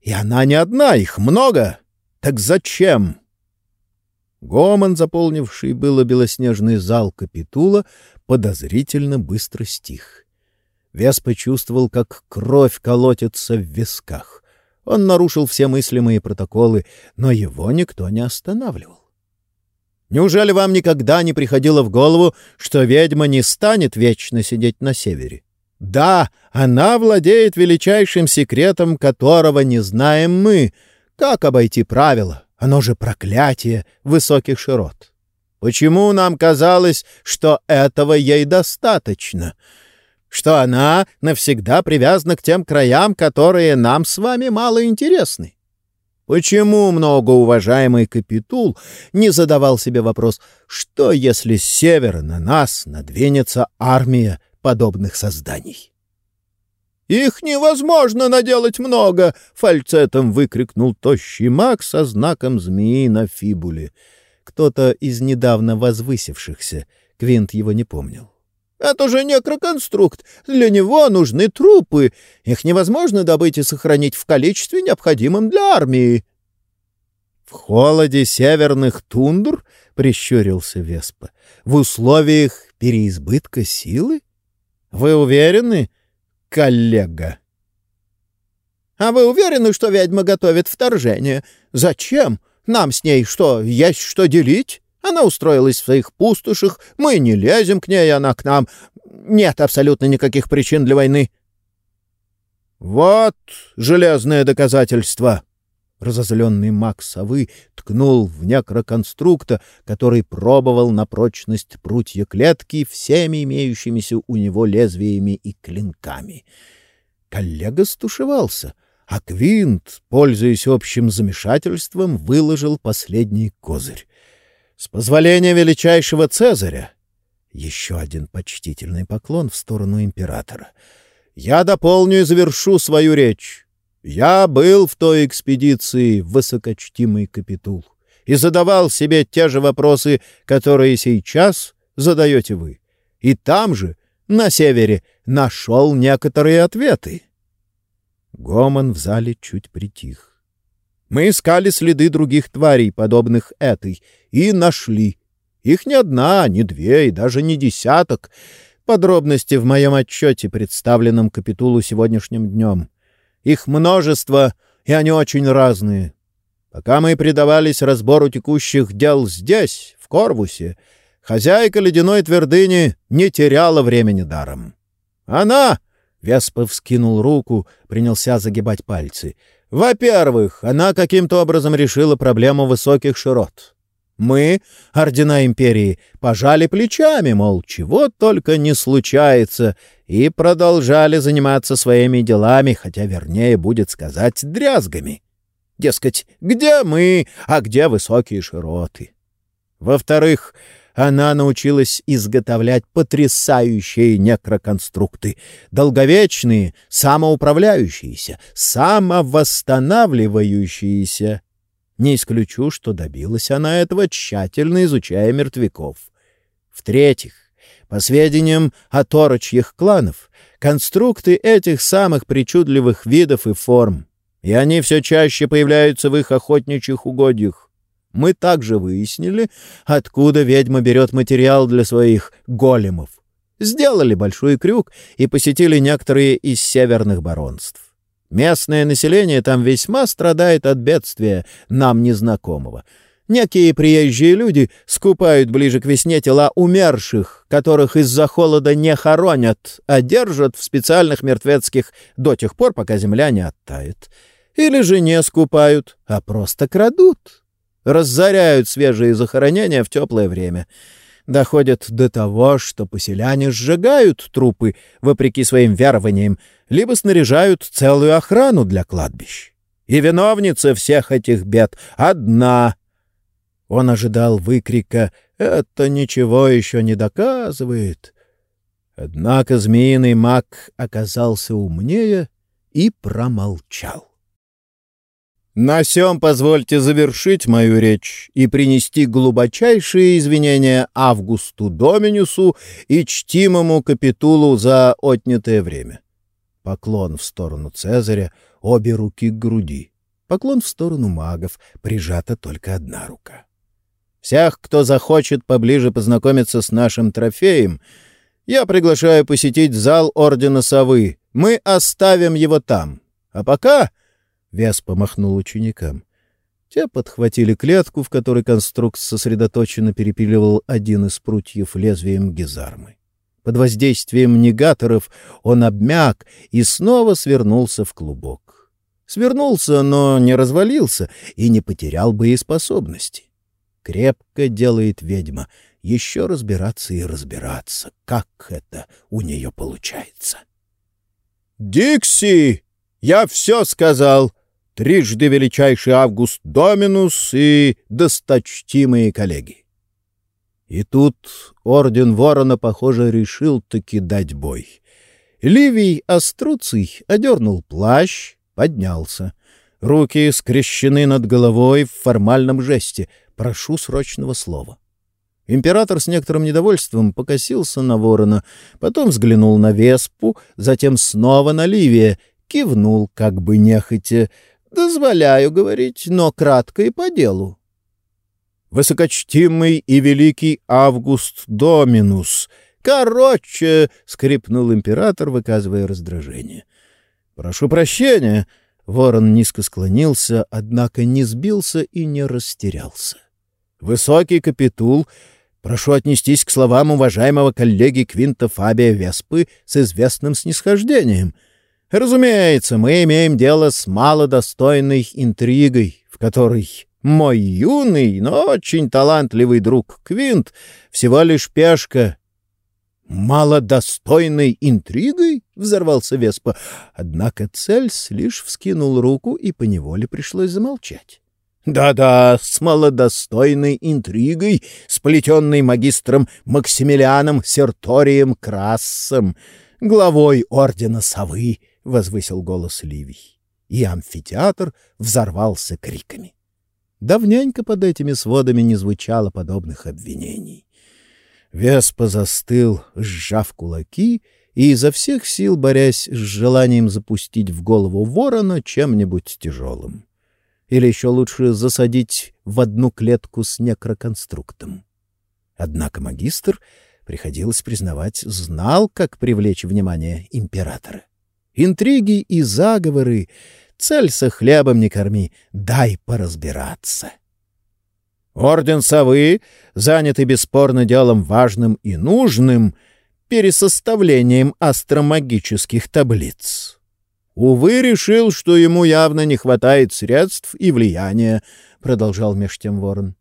И она не одна, их много. Так зачем? Гомон, заполнивший было белоснежный зал капитула, подозрительно быстро стих. Вес почувствовал, как кровь колотится в висках. Он нарушил все мыслимые протоколы, но его никто не останавливал. Неужели вам никогда не приходило в голову, что ведьма не станет вечно сидеть на севере? Да, она владеет величайшим секретом, которого не знаем мы. Как обойти правила? Оно же проклятие высоких широт. Почему нам казалось, что этого ей достаточно? Что она навсегда привязана к тем краям, которые нам с вами мало интересны? Почему многоуважаемый Капитул не задавал себе вопрос, что если с севера на нас надвинется армия подобных созданий? «Их невозможно наделать много!» — фальцетом выкрикнул тощий маг со знаком змеи на фибуле. Кто-то из недавно возвысившихся, Квинт его не помнил. Это же некроконструкт. Для него нужны трупы. Их невозможно добыть и сохранить в количестве, необходимом для армии. — В холоде северных тундр, — прищурился Веспа, — в условиях переизбытка силы? Вы уверены, коллега? — А вы уверены, что ведьма готовит вторжение? Зачем? Нам с ней что, есть что делить? Она устроилась в своих пустошах, мы не лезем к ней, она к нам. Нет абсолютно никаких причин для войны. Вот железное доказательство. Разозленный маг совы ткнул в некроконструкта, который пробовал на прочность прутья клетки всеми имеющимися у него лезвиями и клинками. Коллега стушевался, а Квинт, пользуясь общим замешательством, выложил последний козырь. С позволения величайшего Цезаря. Еще один почтительный поклон в сторону императора. Я дополню и завершу свою речь. Я был в той экспедиции, высокочтимый Капитул, и задавал себе те же вопросы, которые сейчас задаете вы. И там же, на севере, нашел некоторые ответы. Гомон в зале чуть притих. Мы искали следы других тварей, подобных этой, и нашли. Их не одна, не две и даже не десяток. Подробности в моем отчете, представленном капитулу сегодняшним днем. Их множество, и они очень разные. Пока мы предавались разбору текущих дел здесь, в Корвусе, хозяйка ледяной твердыни не теряла времени даром. Она... Веспов скинул руку, принялся загибать пальцы — во-первых, она каким-то образом решила проблему высоких широт. Мы, ордена империи, пожали плечами, мол, чего только не случается, и продолжали заниматься своими делами, хотя, вернее, будет сказать, дрязгами. Дескать, где мы, а где высокие широты? Во-вторых, она научилась изготовлять потрясающие некроконструкты, долговечные, самоуправляющиеся, самовосстанавливающиеся. Не исключу, что добилась она этого, тщательно изучая мертвяков. В-третьих, по сведениям оторочьих кланов, конструкты этих самых причудливых видов и форм, и они все чаще появляются в их охотничьих угодьях. Мы также выяснили, откуда ведьма берет материал для своих големов. Сделали большой крюк и посетили некоторые из северных баронств. Местное население там весьма страдает от бедствия, нам незнакомого. Некие приезжие люди скупают ближе к весне тела умерших, которых из-за холода не хоронят, а держат в специальных мертвецких до тех пор, пока земля не оттает. Или же не скупают, а просто крадут. Разоряют свежие захоронения в теплое время доходят до того, что поселяне сжигают трупы, вопреки своим верованиям, либо снаряжают целую охрану для кладбищ. И виновница всех этих бед одна. Он ожидал выкрика «Это ничего еще не доказывает». Однако змеиный маг оказался умнее и промолчал. На сём позвольте завершить мою речь и принести глубочайшие извинения Августу Доминюсу и чтимому капитулу за отнятое время. Поклон в сторону Цезаря, обе руки к груди. Поклон в сторону магов, прижата только одна рука. Всех, кто захочет поближе познакомиться с нашим трофеем, я приглашаю посетить зал Ордена Совы. Мы оставим его там. А пока Вес помахнул ученикам. Те подхватили клетку, в которой конструкт сосредоточенно перепиливал один из прутьев лезвием гизармы. Под воздействием негаторов он обмяк и снова свернулся в клубок. Свернулся, но не развалился и не потерял боеспособности. Крепко делает ведьма. Еще разбираться и разбираться, как это у нее получается. «Дикси! Я все сказал!» Трижды величайший Август Доминус и досточтимые коллеги. И тут орден Ворона, похоже, решил таки дать бой. Ливий Оструций одернул плащ, поднялся. Руки скрещены над головой в формальном жесте. Прошу срочного слова. Император с некоторым недовольством покосился на ворона, потом взглянул на Веспу, затем снова на Ливия, кивнул, как бы нехотя, Дозволяю говорить, но кратко и по делу. Высокочтимый и великий Август Доминус. Короче, — скрипнул император, выказывая раздражение. Прошу прощения. Ворон низко склонился, однако не сбился и не растерялся. Высокий капитул Прошу отнестись к словам уважаемого коллеги Квинта Фабия Веспы с известным снисхождением — Разумеется, мы имеем дело с малодостойной интригой, в которой мой юный, но очень талантливый друг Квинт всего лишь пешка. «Малодостойной интригой?» — взорвался Веспа. Однако Цельс лишь вскинул руку, и поневоле пришлось замолчать. Да-да, с малодостойной интригой, сплетенной магистром Максимилианом Серторием Крассом, главой Ордена Совы, — возвысил голос Ливий. И амфитеатр взорвался криками. Давненько под этими сводами не звучало подобных обвинений. Веспа застыл, сжав кулаки и изо всех сил борясь с желанием запустить в голову ворона чем-нибудь тяжелым. Или еще лучше засадить в одну клетку с некроконструктом. Однако магистр, приходилось признавать, знал, как привлечь внимание императора. Интриги и заговоры. Целься хлебом не корми, дай поразбираться. Орден Совы, занятый бесспорно делом важным и нужным, пересоставлением астромагических таблиц. Увы, решил, что ему явно не хватает средств и влияния, — продолжал меж тем ворон.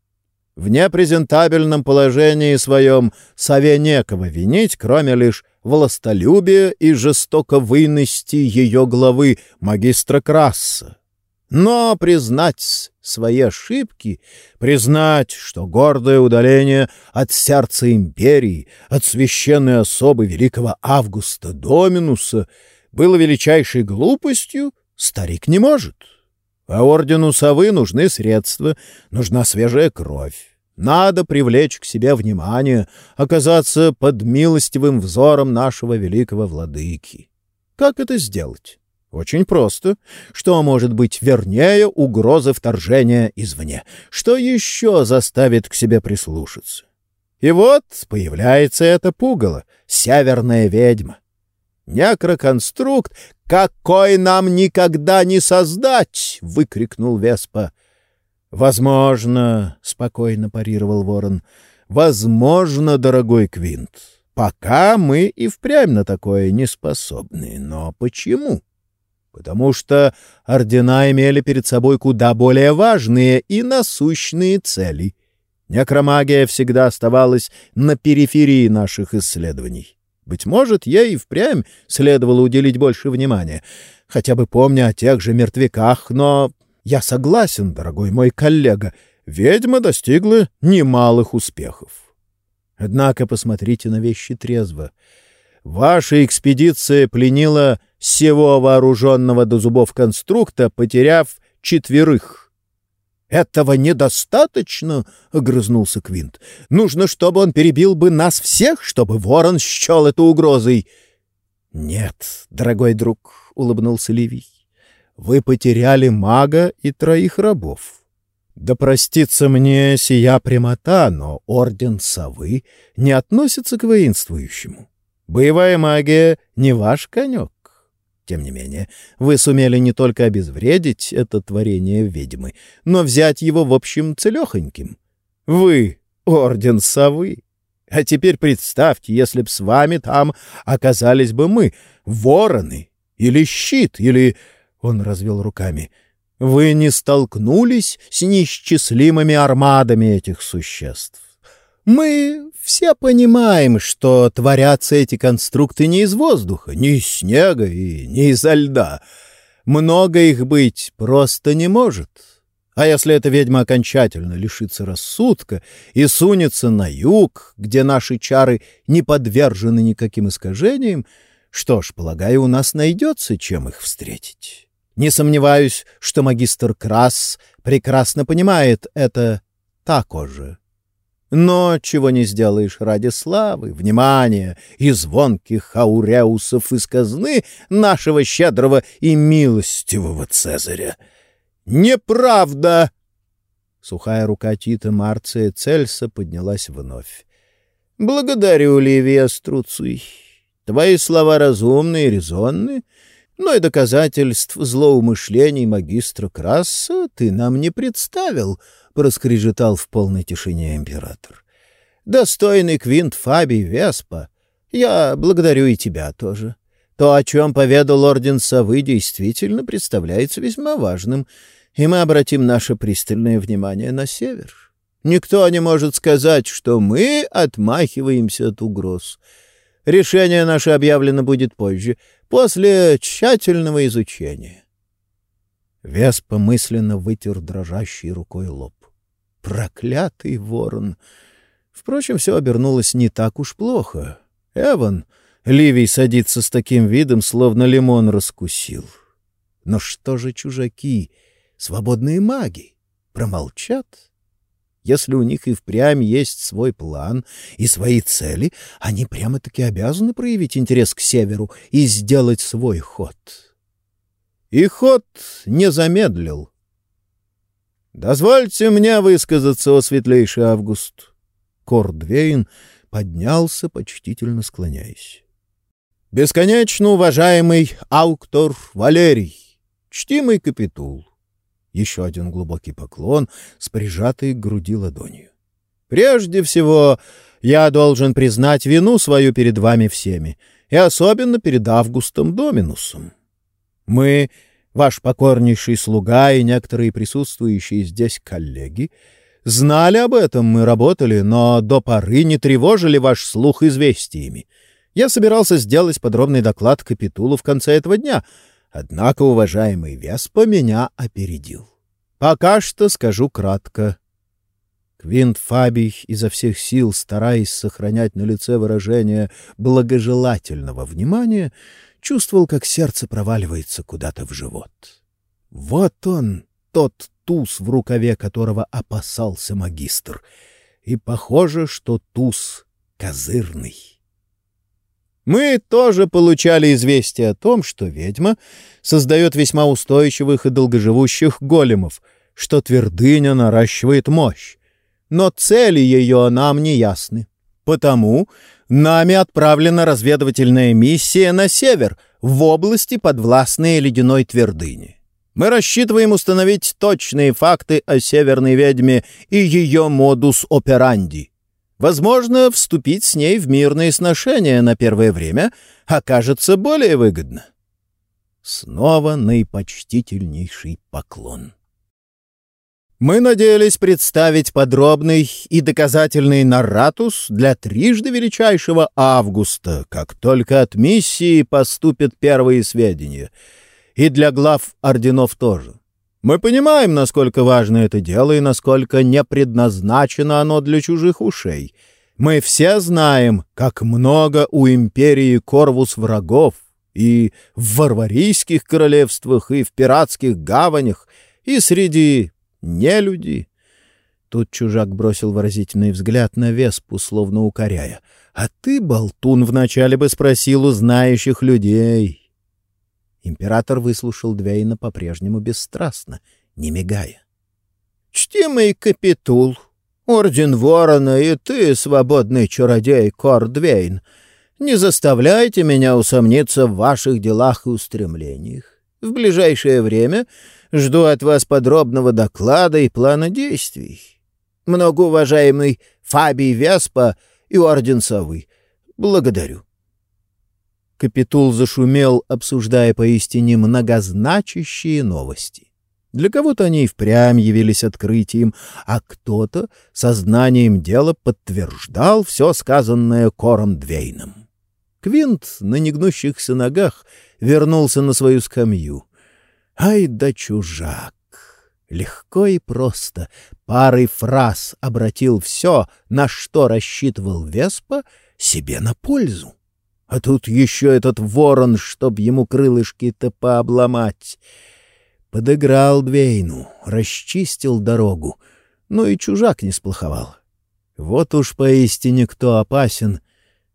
В непрезентабельном положении своем сове некого винить, кроме лишь властолюбия и жестоковыйности ее главы, магистра Краса. Но признать свои ошибки, признать, что гордое удаление от сердца империи, от священной особы великого Августа Доминуса было величайшей глупостью, старик не может. А ордену совы нужны средства, нужна свежая кровь. Надо привлечь к себе внимание, оказаться под милостивым взором нашего великого владыки. Как это сделать? Очень просто. Что может быть вернее угрозы вторжения извне? Что еще заставит к себе прислушаться? И вот появляется это пугало, северная ведьма. Некроконструкт, какой нам никогда не создать! — выкрикнул Веспа. — Возможно, — спокойно парировал ворон, — возможно, дорогой Квинт, пока мы и впрямь на такое не способны. Но почему? Потому что ордена имели перед собой куда более важные и насущные цели — Некромагия всегда оставалась на периферии наших исследований. Быть может, ей впрямь следовало уделить больше внимания, хотя бы помня о тех же мертвяках, но я согласен, дорогой мой коллега, ведьма достигла немалых успехов. Однако посмотрите на вещи трезво. Ваша экспедиция пленила всего вооруженного до зубов конструкта, потеряв четверых — «Этого недостаточно», — огрызнулся Квинт. «Нужно, чтобы он перебил бы нас всех, чтобы ворон счел это угрозой». «Нет, дорогой друг», — улыбнулся Ливий, — «вы потеряли мага и троих рабов. Да простится мне сия прямота, но Орден Совы не относится к воинствующему. Боевая магия — не ваш конек. Тем не менее, вы сумели не только обезвредить это творение ведьмы, но взять его в общем целехоньким. Вы — Орден Совы. А теперь представьте, если б с вами там оказались бы мы, вороны, или щит, или... Он развел руками. Вы не столкнулись с неисчислимыми армадами этих существ. Мы все понимаем, что творятся эти конструкты не из воздуха, не из снега и не изо льда. Много их быть просто не может. А если эта ведьма окончательно лишится рассудка и сунется на юг, где наши чары не подвержены никаким искажениям, что ж, полагаю, у нас найдется, чем их встретить. Не сомневаюсь, что магистр Крас прекрасно понимает это так же. Но чего не сделаешь ради славы, внимания и звонких ауреусов из казны нашего щедрого и милостивого Цезаря. Неправда! Сухая рука Тита Марция Цельса поднялась вновь. Благодарю, Ливия Струций. Твои слова разумны и резонны, но и доказательств злоумышлений магистра Краса ты нам не представил —— проскрежетал в полной тишине император. «Достойный Квинт Фабий Веспа, я благодарю и тебя тоже. То, о чем поведал Орден Совы, действительно представляется весьма важным, и мы обратим наше пристальное внимание на север. Никто не может сказать, что мы отмахиваемся от угроз. Решение наше объявлено будет позже, после тщательного изучения». Веспа мысленно вытер дрожащей рукой лоб. Проклятый ворон! Впрочем, все обернулось не так уж плохо. Эван, Ливий садится с таким видом, словно лимон раскусил. Но что же чужаки, свободные маги, промолчат? Если у них и впрямь есть свой план и свои цели, они прямо-таки обязаны проявить интерес к северу и сделать свой ход. И ход не замедлил. «Дозвольте мне высказаться, о светлейший Август!» Кордвейн поднялся, почтительно склоняясь. «Бесконечно уважаемый Ауктор Валерий, чтимый капитул!» Еще один глубокий поклон с прижатой к груди ладонью. «Прежде всего, я должен признать вину свою перед вами всеми, и особенно перед Августом Доминусом. Мы ваш покорнейший слуга и некоторые присутствующие здесь коллеги знали об этом, мы работали, но до поры не тревожили ваш слух известиями. Я собирался сделать подробный доклад капитулу в конце этого дня, однако уважаемый Веспа меня опередил. Пока что скажу кратко. Квинт Фабий, изо всех сил стараясь сохранять на лице выражение благожелательного внимания, чувствовал, как сердце проваливается куда-то в живот. Вот он, тот туз, в рукаве которого опасался магистр. И похоже, что туз козырный. Мы тоже получали известие о том, что ведьма создает весьма устойчивых и долгоживущих големов, что твердыня наращивает мощь. Но цели ее нам не ясны. Потому нами отправлена разведывательная миссия на север, в области, подвластные ледяной твердыне. Мы рассчитываем установить точные факты о северной ведьме и ее модус операнди. Возможно, вступить с ней в мирные сношения на первое время окажется более выгодно. Снова наипочтительнейший поклон. Мы надеялись представить подробный и доказательный нарратус для трижды величайшего Августа, как только от миссии поступят первые сведения, и для глав орденов тоже. Мы понимаем, насколько важно это дело и насколько не предназначено оно для чужих ушей. Мы все знаем, как много у империи Корвус врагов и в варварийских королевствах, и в пиратских гаванях, и среди не люди. Тут чужак бросил выразительный взгляд на Веспу, словно укоряя. «А ты, болтун, вначале бы спросил у знающих людей». Император выслушал Двейна по-прежнему бесстрастно, не мигая. «Чтимый капитул, орден ворона и ты, свободный чародей Кор Двейн, не заставляйте меня усомниться в ваших делах и устремлениях. В ближайшее время Жду от вас подробного доклада и плана действий. Многоуважаемый Фабий Веспа и Орден Совы. Благодарю. Капитул зашумел, обсуждая поистине многозначащие новости. Для кого-то они и впрямь явились открытием, а кто-то сознанием дела подтверждал все сказанное Кором Двейном. Квинт на негнущихся ногах вернулся на свою скамью. Ай да чужак! Легко и просто, парой фраз обратил все, на что рассчитывал Веспа, себе на пользу. А тут еще этот ворон, чтоб ему крылышки-то пообломать. Подыграл Двейну, расчистил дорогу, но и чужак не сплоховал. Вот уж поистине кто опасен,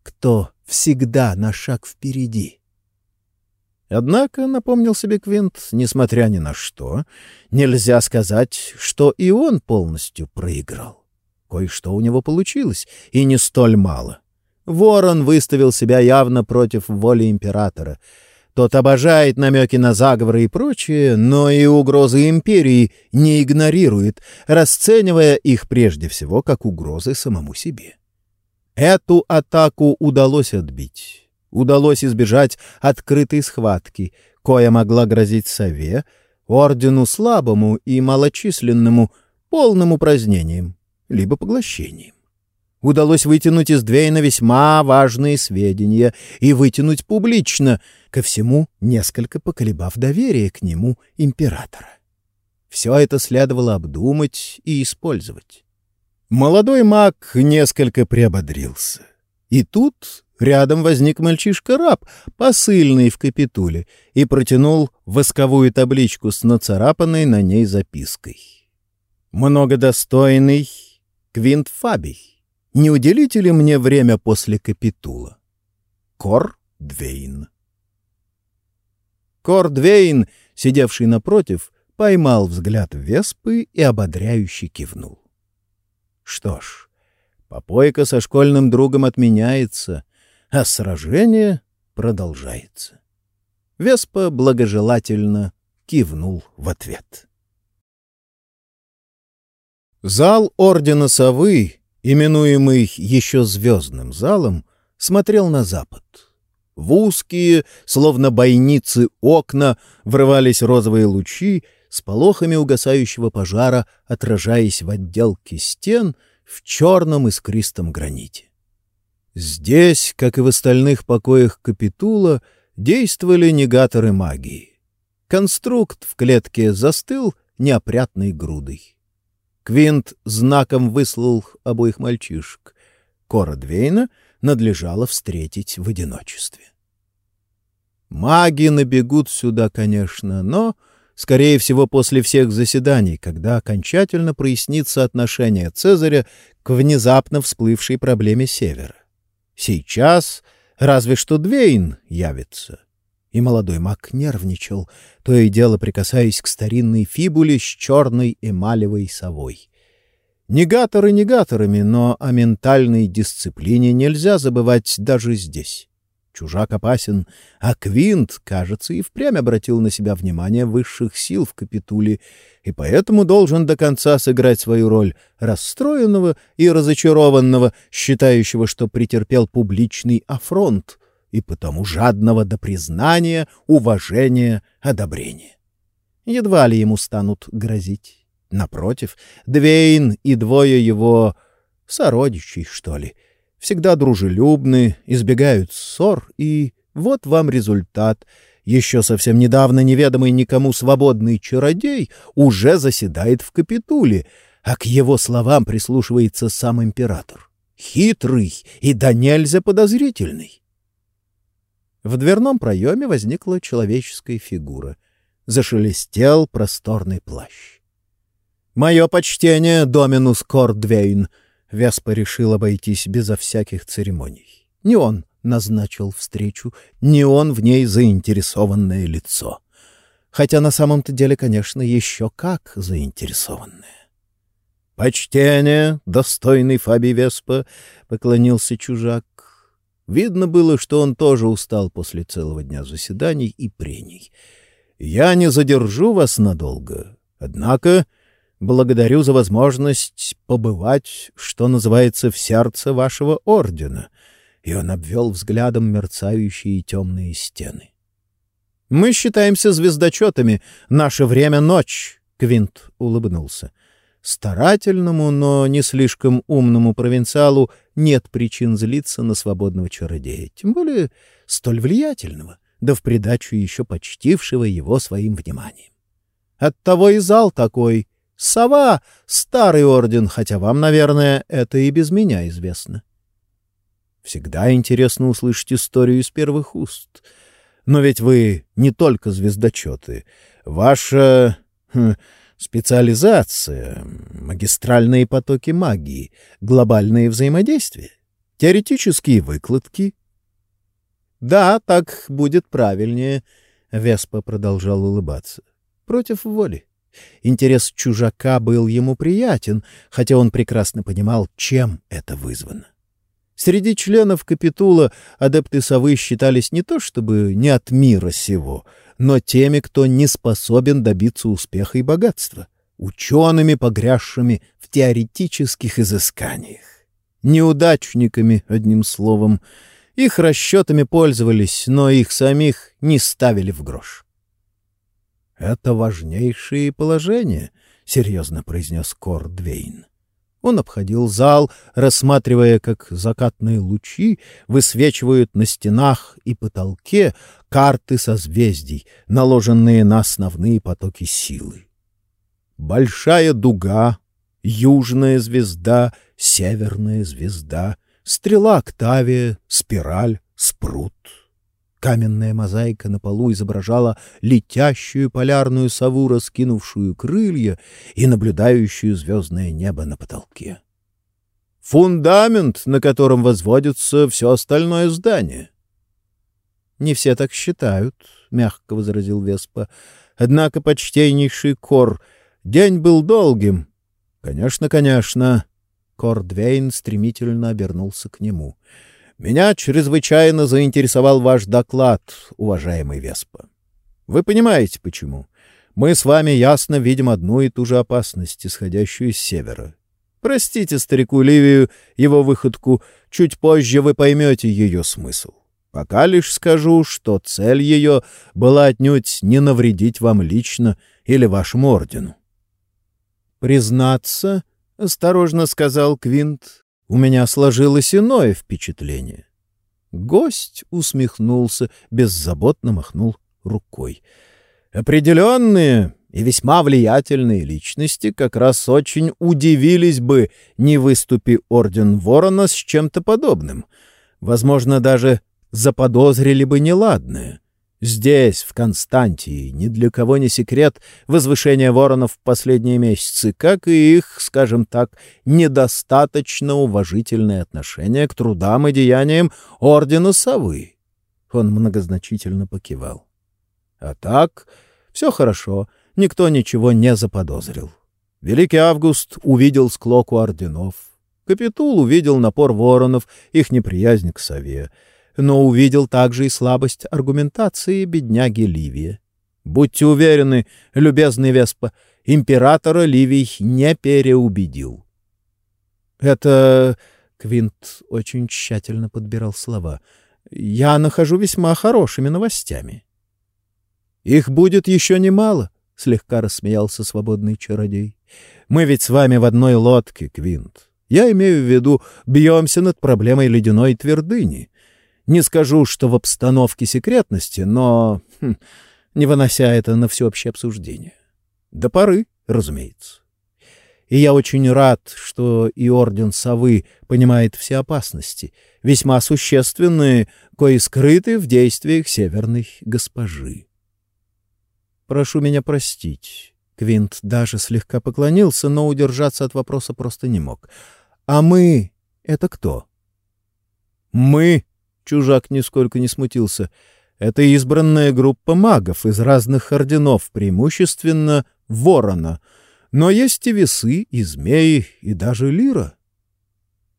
кто всегда на шаг впереди. Однако, напомнил себе Квинт, несмотря ни на что, нельзя сказать, что и он полностью проиграл. Кое-что у него получилось, и не столь мало. Ворон выставил себя явно против воли императора. Тот обожает намеки на заговоры и прочее, но и угрозы империи не игнорирует, расценивая их прежде всего как угрозы самому себе. Эту атаку удалось отбить удалось избежать открытой схватки, коя могла грозить сове, ордену слабому и малочисленному, полным упразднением, либо поглощением. Удалось вытянуть из Двейна весьма важные сведения и вытянуть публично, ко всему несколько поколебав доверие к нему императора. Все это следовало обдумать и использовать. Молодой маг несколько приободрился. И тут Рядом возник мальчишка-раб, посыльный в капитуле, и протянул восковую табличку с нацарапанной на ней запиской. «Многодостойный Квинт Фабий, не уделите ли мне время после капитула?» Кор Двейн. Кор Двейн, сидевший напротив, поймал взгляд Веспы и ободряюще кивнул. Что ж, попойка со школьным другом отменяется — а сражение продолжается. Веспа благожелательно кивнул в ответ. Зал Ордена Совы, именуемый еще Звездным залом, смотрел на запад. В узкие, словно бойницы, окна врывались розовые лучи, с полохами угасающего пожара отражаясь в отделке стен в черном искристом граните. Здесь, как и в остальных покоях капитула, действовали негаторы магии. Конструкт в клетке застыл неопрятной грудой. Квинт знаком выслал обоих мальчишек. Кора Двейна надлежало встретить в одиночестве. Маги набегут сюда, конечно, но скорее всего, после всех заседаний, когда окончательно прояснится отношение Цезаря к внезапно всплывшей проблеме Севера. Сейчас разве что Двейн явится. И молодой маг нервничал, то и дело прикасаясь к старинной фибуле с черной эмалевой совой. Негаторы негаторами, но о ментальной дисциплине нельзя забывать даже здесь. Чужак опасен, а Квинт, кажется, и впрямь обратил на себя внимание высших сил в Капитуле, и поэтому должен до конца сыграть свою роль расстроенного и разочарованного, считающего, что претерпел публичный афронт, и потому жадного до признания, уважения, одобрения. Едва ли ему станут грозить. Напротив, Двейн и двое его сородичей, что ли — всегда дружелюбны, избегают ссор, и вот вам результат. Еще совсем недавно неведомый никому свободный чародей уже заседает в капитуле, а к его словам прислушивается сам император. Хитрый и да нельзя подозрительный. В дверном проеме возникла человеческая фигура. Зашелестел просторный плащ. «Мое почтение, Доминус Кордвейн!» Веспа решил обойтись безо всяких церемоний. Не он назначил встречу, не он в ней заинтересованное лицо. Хотя на самом-то деле, конечно, еще как заинтересованное. «Почтение, достойный Фаби Веспа!» — поклонился чужак. Видно было, что он тоже устал после целого дня заседаний и прений. «Я не задержу вас надолго, однако благодарю за возможность побывать, что называется, в сердце вашего ордена». И он обвел взглядом мерцающие темные стены. «Мы считаемся звездочетами. Наше время — ночь», — Квинт улыбнулся. Старательному, но не слишком умному провинциалу нет причин злиться на свободного чародея, тем более столь влиятельного, да в придачу еще почтившего его своим вниманием. Оттого и зал такой, Сова — старый орден, хотя вам, наверное, это и без меня известно. Всегда интересно услышать историю из первых уст. Но ведь вы не только звездочеты. Ваша хм, специализация — магистральные потоки магии, глобальные взаимодействия, теоретические выкладки. — Да, так будет правильнее, — Веспа продолжал улыбаться. — Против воли. Интерес чужака был ему приятен, хотя он прекрасно понимал, чем это вызвано. Среди членов капитула адепты совы считались не то чтобы не от мира сего, но теми, кто не способен добиться успеха и богатства, учеными, погрязшими в теоретических изысканиях. Неудачниками, одним словом. Их расчетами пользовались, но их самих не ставили в грош. «Это важнейшее положение», — серьезно произнес Кордвейн. Он обходил зал, рассматривая, как закатные лучи высвечивают на стенах и потолке карты созвездий, наложенные на основные потоки силы. Большая дуга, южная звезда, северная звезда, стрела Октавия, спираль, спрут — Каменная мозаика на полу изображала летящую полярную сову, раскинувшую крылья и наблюдающую звездное небо на потолке. Фундамент, на котором возводится все остальное здание. — Не все так считают, — мягко возразил Веспа. — Однако, почтеннейший Кор, день был долгим. — Конечно, конечно. Кор Двейн стремительно обернулся к нему. — меня чрезвычайно заинтересовал ваш доклад, уважаемый Веспа. Вы понимаете, почему? Мы с вами ясно видим одну и ту же опасность, исходящую с севера. Простите старику Ливию его выходку, чуть позже вы поймете ее смысл. Пока лишь скажу, что цель ее была отнюдь не навредить вам лично или вашему ордену. «Признаться», — осторожно сказал Квинт, у меня сложилось иное впечатление. Гость усмехнулся, беззаботно махнул рукой. Определенные и весьма влиятельные личности как раз очень удивились бы, не выступи Орден Ворона с чем-то подобным. Возможно, даже заподозрили бы неладное. Здесь, в Константии, ни для кого не секрет возвышения воронов в последние месяцы, как и их, скажем так, недостаточно уважительное отношение к трудам и деяниям Ордена Совы. Он многозначительно покивал. А так, все хорошо, никто ничего не заподозрил. Великий Август увидел склоку орденов. Капитул увидел напор воронов, их неприязнь к сове но увидел также и слабость аргументации бедняги Ливия. Будьте уверены, любезный Веспа, императора Ливий не переубедил. Это Квинт очень тщательно подбирал слова. Я нахожу весьма хорошими новостями. Их будет еще немало, слегка рассмеялся свободный чародей. Мы ведь с вами в одной лодке, Квинт. Я имею в виду, бьемся над проблемой ледяной твердыни. Не скажу, что в обстановке секретности, но хм, не вынося это на всеобщее обсуждение. До поры, разумеется. И я очень рад, что и Орден Совы понимает все опасности, весьма существенные, кои скрыты в действиях северной госпожи. Прошу меня простить. Квинт даже слегка поклонился, но удержаться от вопроса просто не мог. А мы — это кто? Мы Чужак нисколько не смутился. Это избранная группа магов из разных орденов, преимущественно ворона. Но есть и весы, и змеи, и даже лира.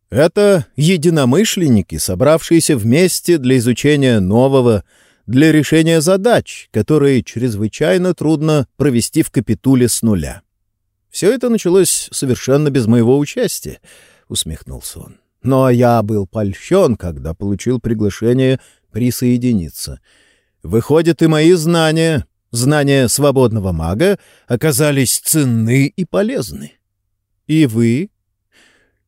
Это единомышленники, собравшиеся вместе для изучения нового, для решения задач, которые чрезвычайно трудно провести в капитуле с нуля. Все это началось совершенно без моего участия, — усмехнулся он. Но я был польщен, когда получил приглашение присоединиться. Выходит, и мои знания, знания свободного мага, оказались ценны и полезны. И вы?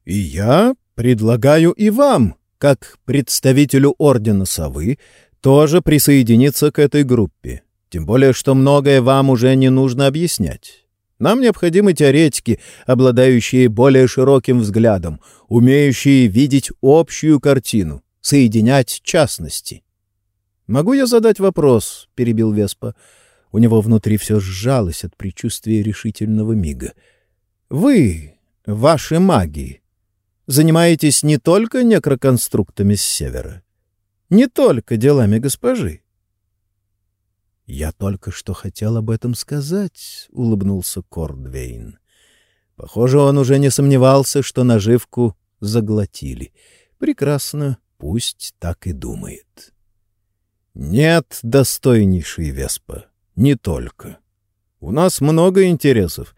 И я предлагаю и вам, как представителю Ордена Совы, тоже присоединиться к этой группе. Тем более, что многое вам уже не нужно объяснять. Нам необходимы теоретики, обладающие более широким взглядом, умеющие видеть общую картину, соединять частности. «Могу я задать вопрос?» — перебил Веспа. У него внутри все сжалось от предчувствия решительного мига. «Вы, ваши маги, занимаетесь не только некроконструктами с севера, не только делами госпожи. «Я только что хотел об этом сказать», — улыбнулся Кордвейн. Похоже, он уже не сомневался, что наживку заглотили. Прекрасно, пусть так и думает. «Нет, достойнейший Веспа, не только. У нас много интересов.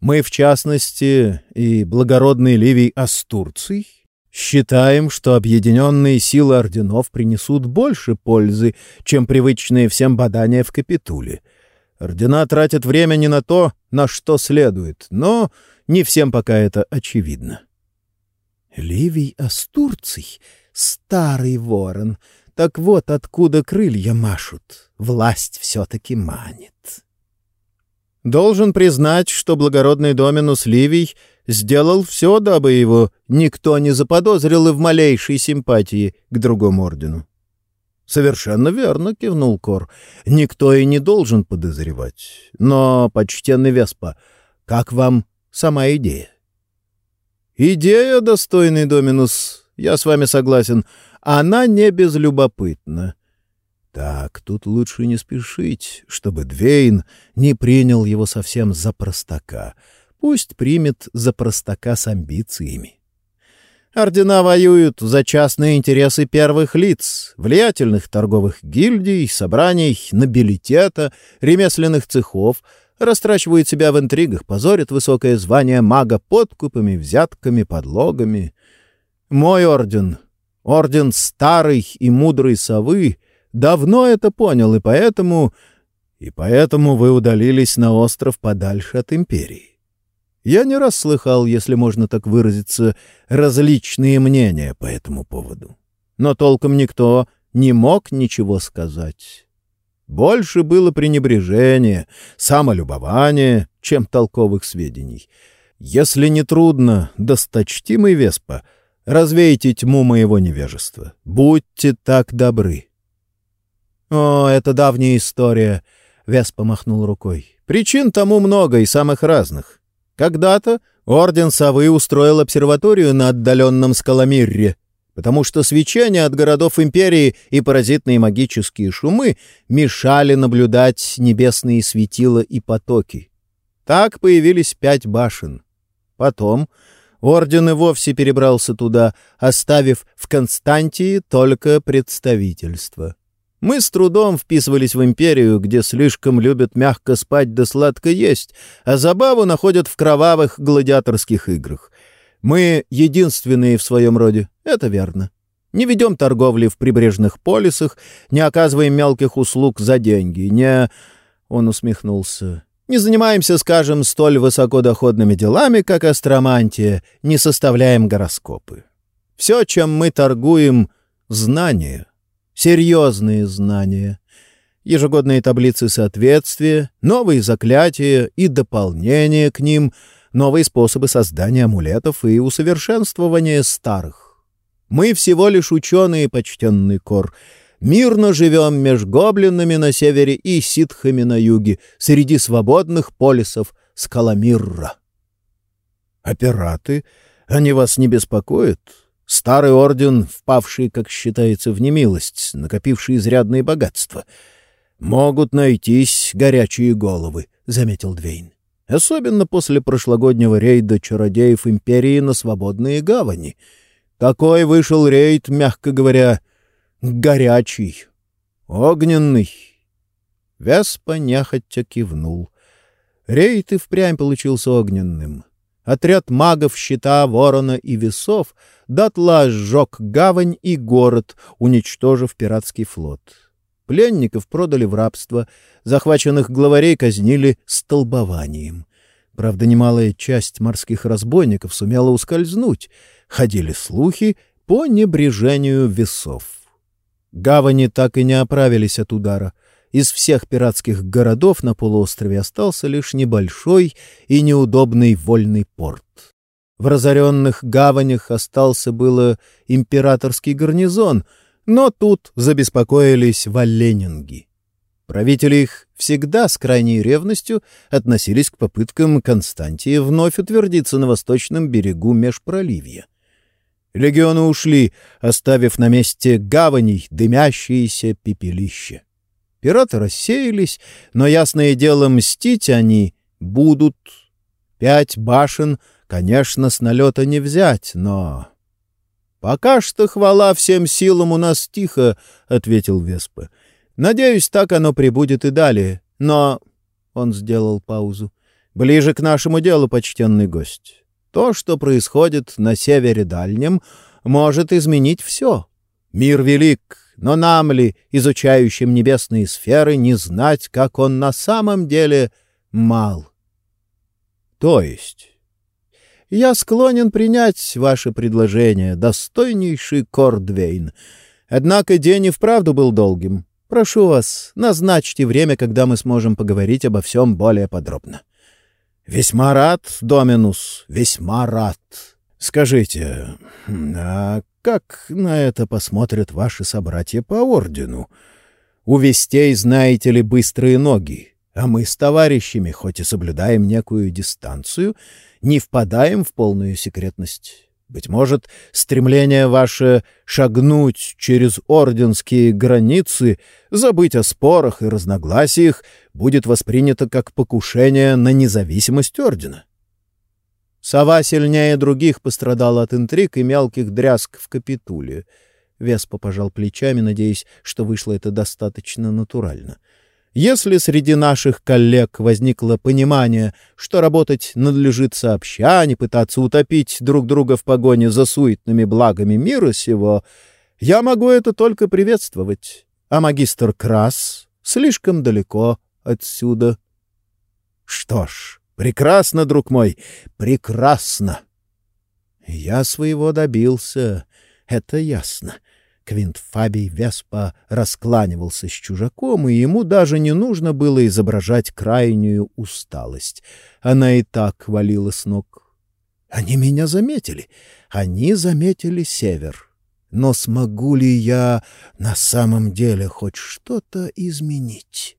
Мы, в частности, и благородный Ливий Астурций Считаем, что объединенные силы орденов принесут больше пользы, чем привычные всем бадания в капитуле. Ордена тратят время не на то, на что следует, но не всем пока это очевидно. Ливий Астурций — старый ворон. Так вот откуда крылья машут. Власть все-таки манит. Должен признать, что благородный Доминус Ливий — сделал все, дабы его никто не заподозрил и в малейшей симпатии к другому ордену. — Совершенно верно, — кивнул Кор. — Никто и не должен подозревать. Но, почтенный Веспа, как вам сама идея? — Идея, достойный Доминус, я с вами согласен. Она не безлюбопытна. Так, тут лучше не спешить, чтобы Двейн не принял его совсем за простака — Пусть примет за простака с амбициями. Ордена воюют за частные интересы первых лиц, влиятельных торговых гильдий, собраний, нобилитета, ремесленных цехов, растрачивают себя в интригах, позорят высокое звание мага подкупами, взятками, подлогами. Мой орден, орден старой и мудрой совы, давно это понял, и поэтому... И поэтому вы удалились на остров подальше от империи. Я не раз слыхал, если можно так выразиться, различные мнения по этому поводу. Но толком никто не мог ничего сказать. Больше было пренебрежения, самолюбования, чем толковых сведений. Если не трудно, досточтимый Веспа, развейте тьму моего невежества. Будьте так добры. «О, это давняя история», — Вес помахнул рукой. «Причин тому много и самых разных. Когда-то Орден Совы устроил обсерваторию на отдаленном Скаламирре, потому что свечение от городов Империи и паразитные магические шумы мешали наблюдать небесные светила и потоки. Так появились пять башен. Потом орден и вовсе перебрался туда, оставив в Константии только представительство. Мы с трудом вписывались в империю, где слишком любят мягко спать да сладко есть, а забаву находят в кровавых гладиаторских играх. Мы единственные в своем роде, это верно. Не ведем торговли в прибрежных полисах, не оказываем мелких услуг за деньги, не...» Он усмехнулся. «Не занимаемся, скажем, столь высокодоходными делами, как астромантия, не составляем гороскопы. Все, чем мы торгуем — знания» серьезные знания, ежегодные таблицы соответствия, новые заклятия и дополнения к ним, новые способы создания амулетов и усовершенствования старых. Мы всего лишь ученые, почтенный кор, мирно живем меж гоблинами на севере и ситхами на юге, среди свободных полисов Скаламирра. — А? Они вас не беспокоят? Старый орден, впавший, как считается, в немилость, накопивший изрядные богатства. «Могут найтись горячие головы», — заметил Двейн. «Особенно после прошлогоднего рейда чародеев Империи на свободные гавани. Такой вышел рейд, мягко говоря, горячий, огненный». Веспа нехотя кивнул. Рейд и впрямь получился огненным. Отряд магов щита, ворона и весов дотла сжег гавань и город, уничтожив пиратский флот. Пленников продали в рабство, захваченных главарей казнили столбованием. Правда, немалая часть морских разбойников сумела ускользнуть. Ходили слухи по небрежению весов. Гавани так и не оправились от удара. Из всех пиратских городов на полуострове остался лишь небольшой и неудобный вольный порт. В разоренных гаванях остался было императорский гарнизон, но тут забеспокоились валленинги. Правители их всегда с крайней ревностью относились к попыткам Константии вновь утвердиться на восточном берегу межпроливья. Легионы ушли, оставив на месте гаваней дымящиеся пепелище. Пираты рассеялись, но, ясное дело, мстить они будут. Пять башен, конечно, с налета не взять, но... — Пока что хвала всем силам у нас тихо, — ответил Веспа. — Надеюсь, так оно прибудет и далее. Но... — он сделал паузу. — Ближе к нашему делу, почтенный гость. То, что происходит на севере дальнем, может изменить все. Мир велик, но нам ли, изучающим небесные сферы, не знать, как он на самом деле мал? То есть... Я склонен принять ваше предложение, достойнейший Кордвейн. Однако день и вправду был долгим. Прошу вас, назначьте время, когда мы сможем поговорить обо всем более подробно. — Весьма рад, Доминус, весьма рад. Скажите, а как на это посмотрят ваши собратья по ордену? У вестей, знаете ли, быстрые ноги, а мы с товарищами, хоть и соблюдаем некую дистанцию, не впадаем в полную секретность. Быть может, стремление ваше шагнуть через орденские границы, забыть о спорах и разногласиях, будет воспринято как покушение на независимость ордена. Сова сильнее других пострадала от интриг и мелких дрязг в капитуле. Веспа пожал плечами, надеясь, что вышло это достаточно натурально. Если среди наших коллег возникло понимание, что работать надлежит сообща, а не пытаться утопить друг друга в погоне за суетными благами мира сего, я могу это только приветствовать. А магистр Крас слишком далеко отсюда. Что ж, Прекрасно, друг мой, прекрасно. Я своего добился, это ясно. Квинт Фабий Веспа раскланивался с чужаком, и ему даже не нужно было изображать крайнюю усталость. Она и так валила с ног. Они меня заметили. Они заметили север. но смогу ли я на самом деле хоть что-то изменить?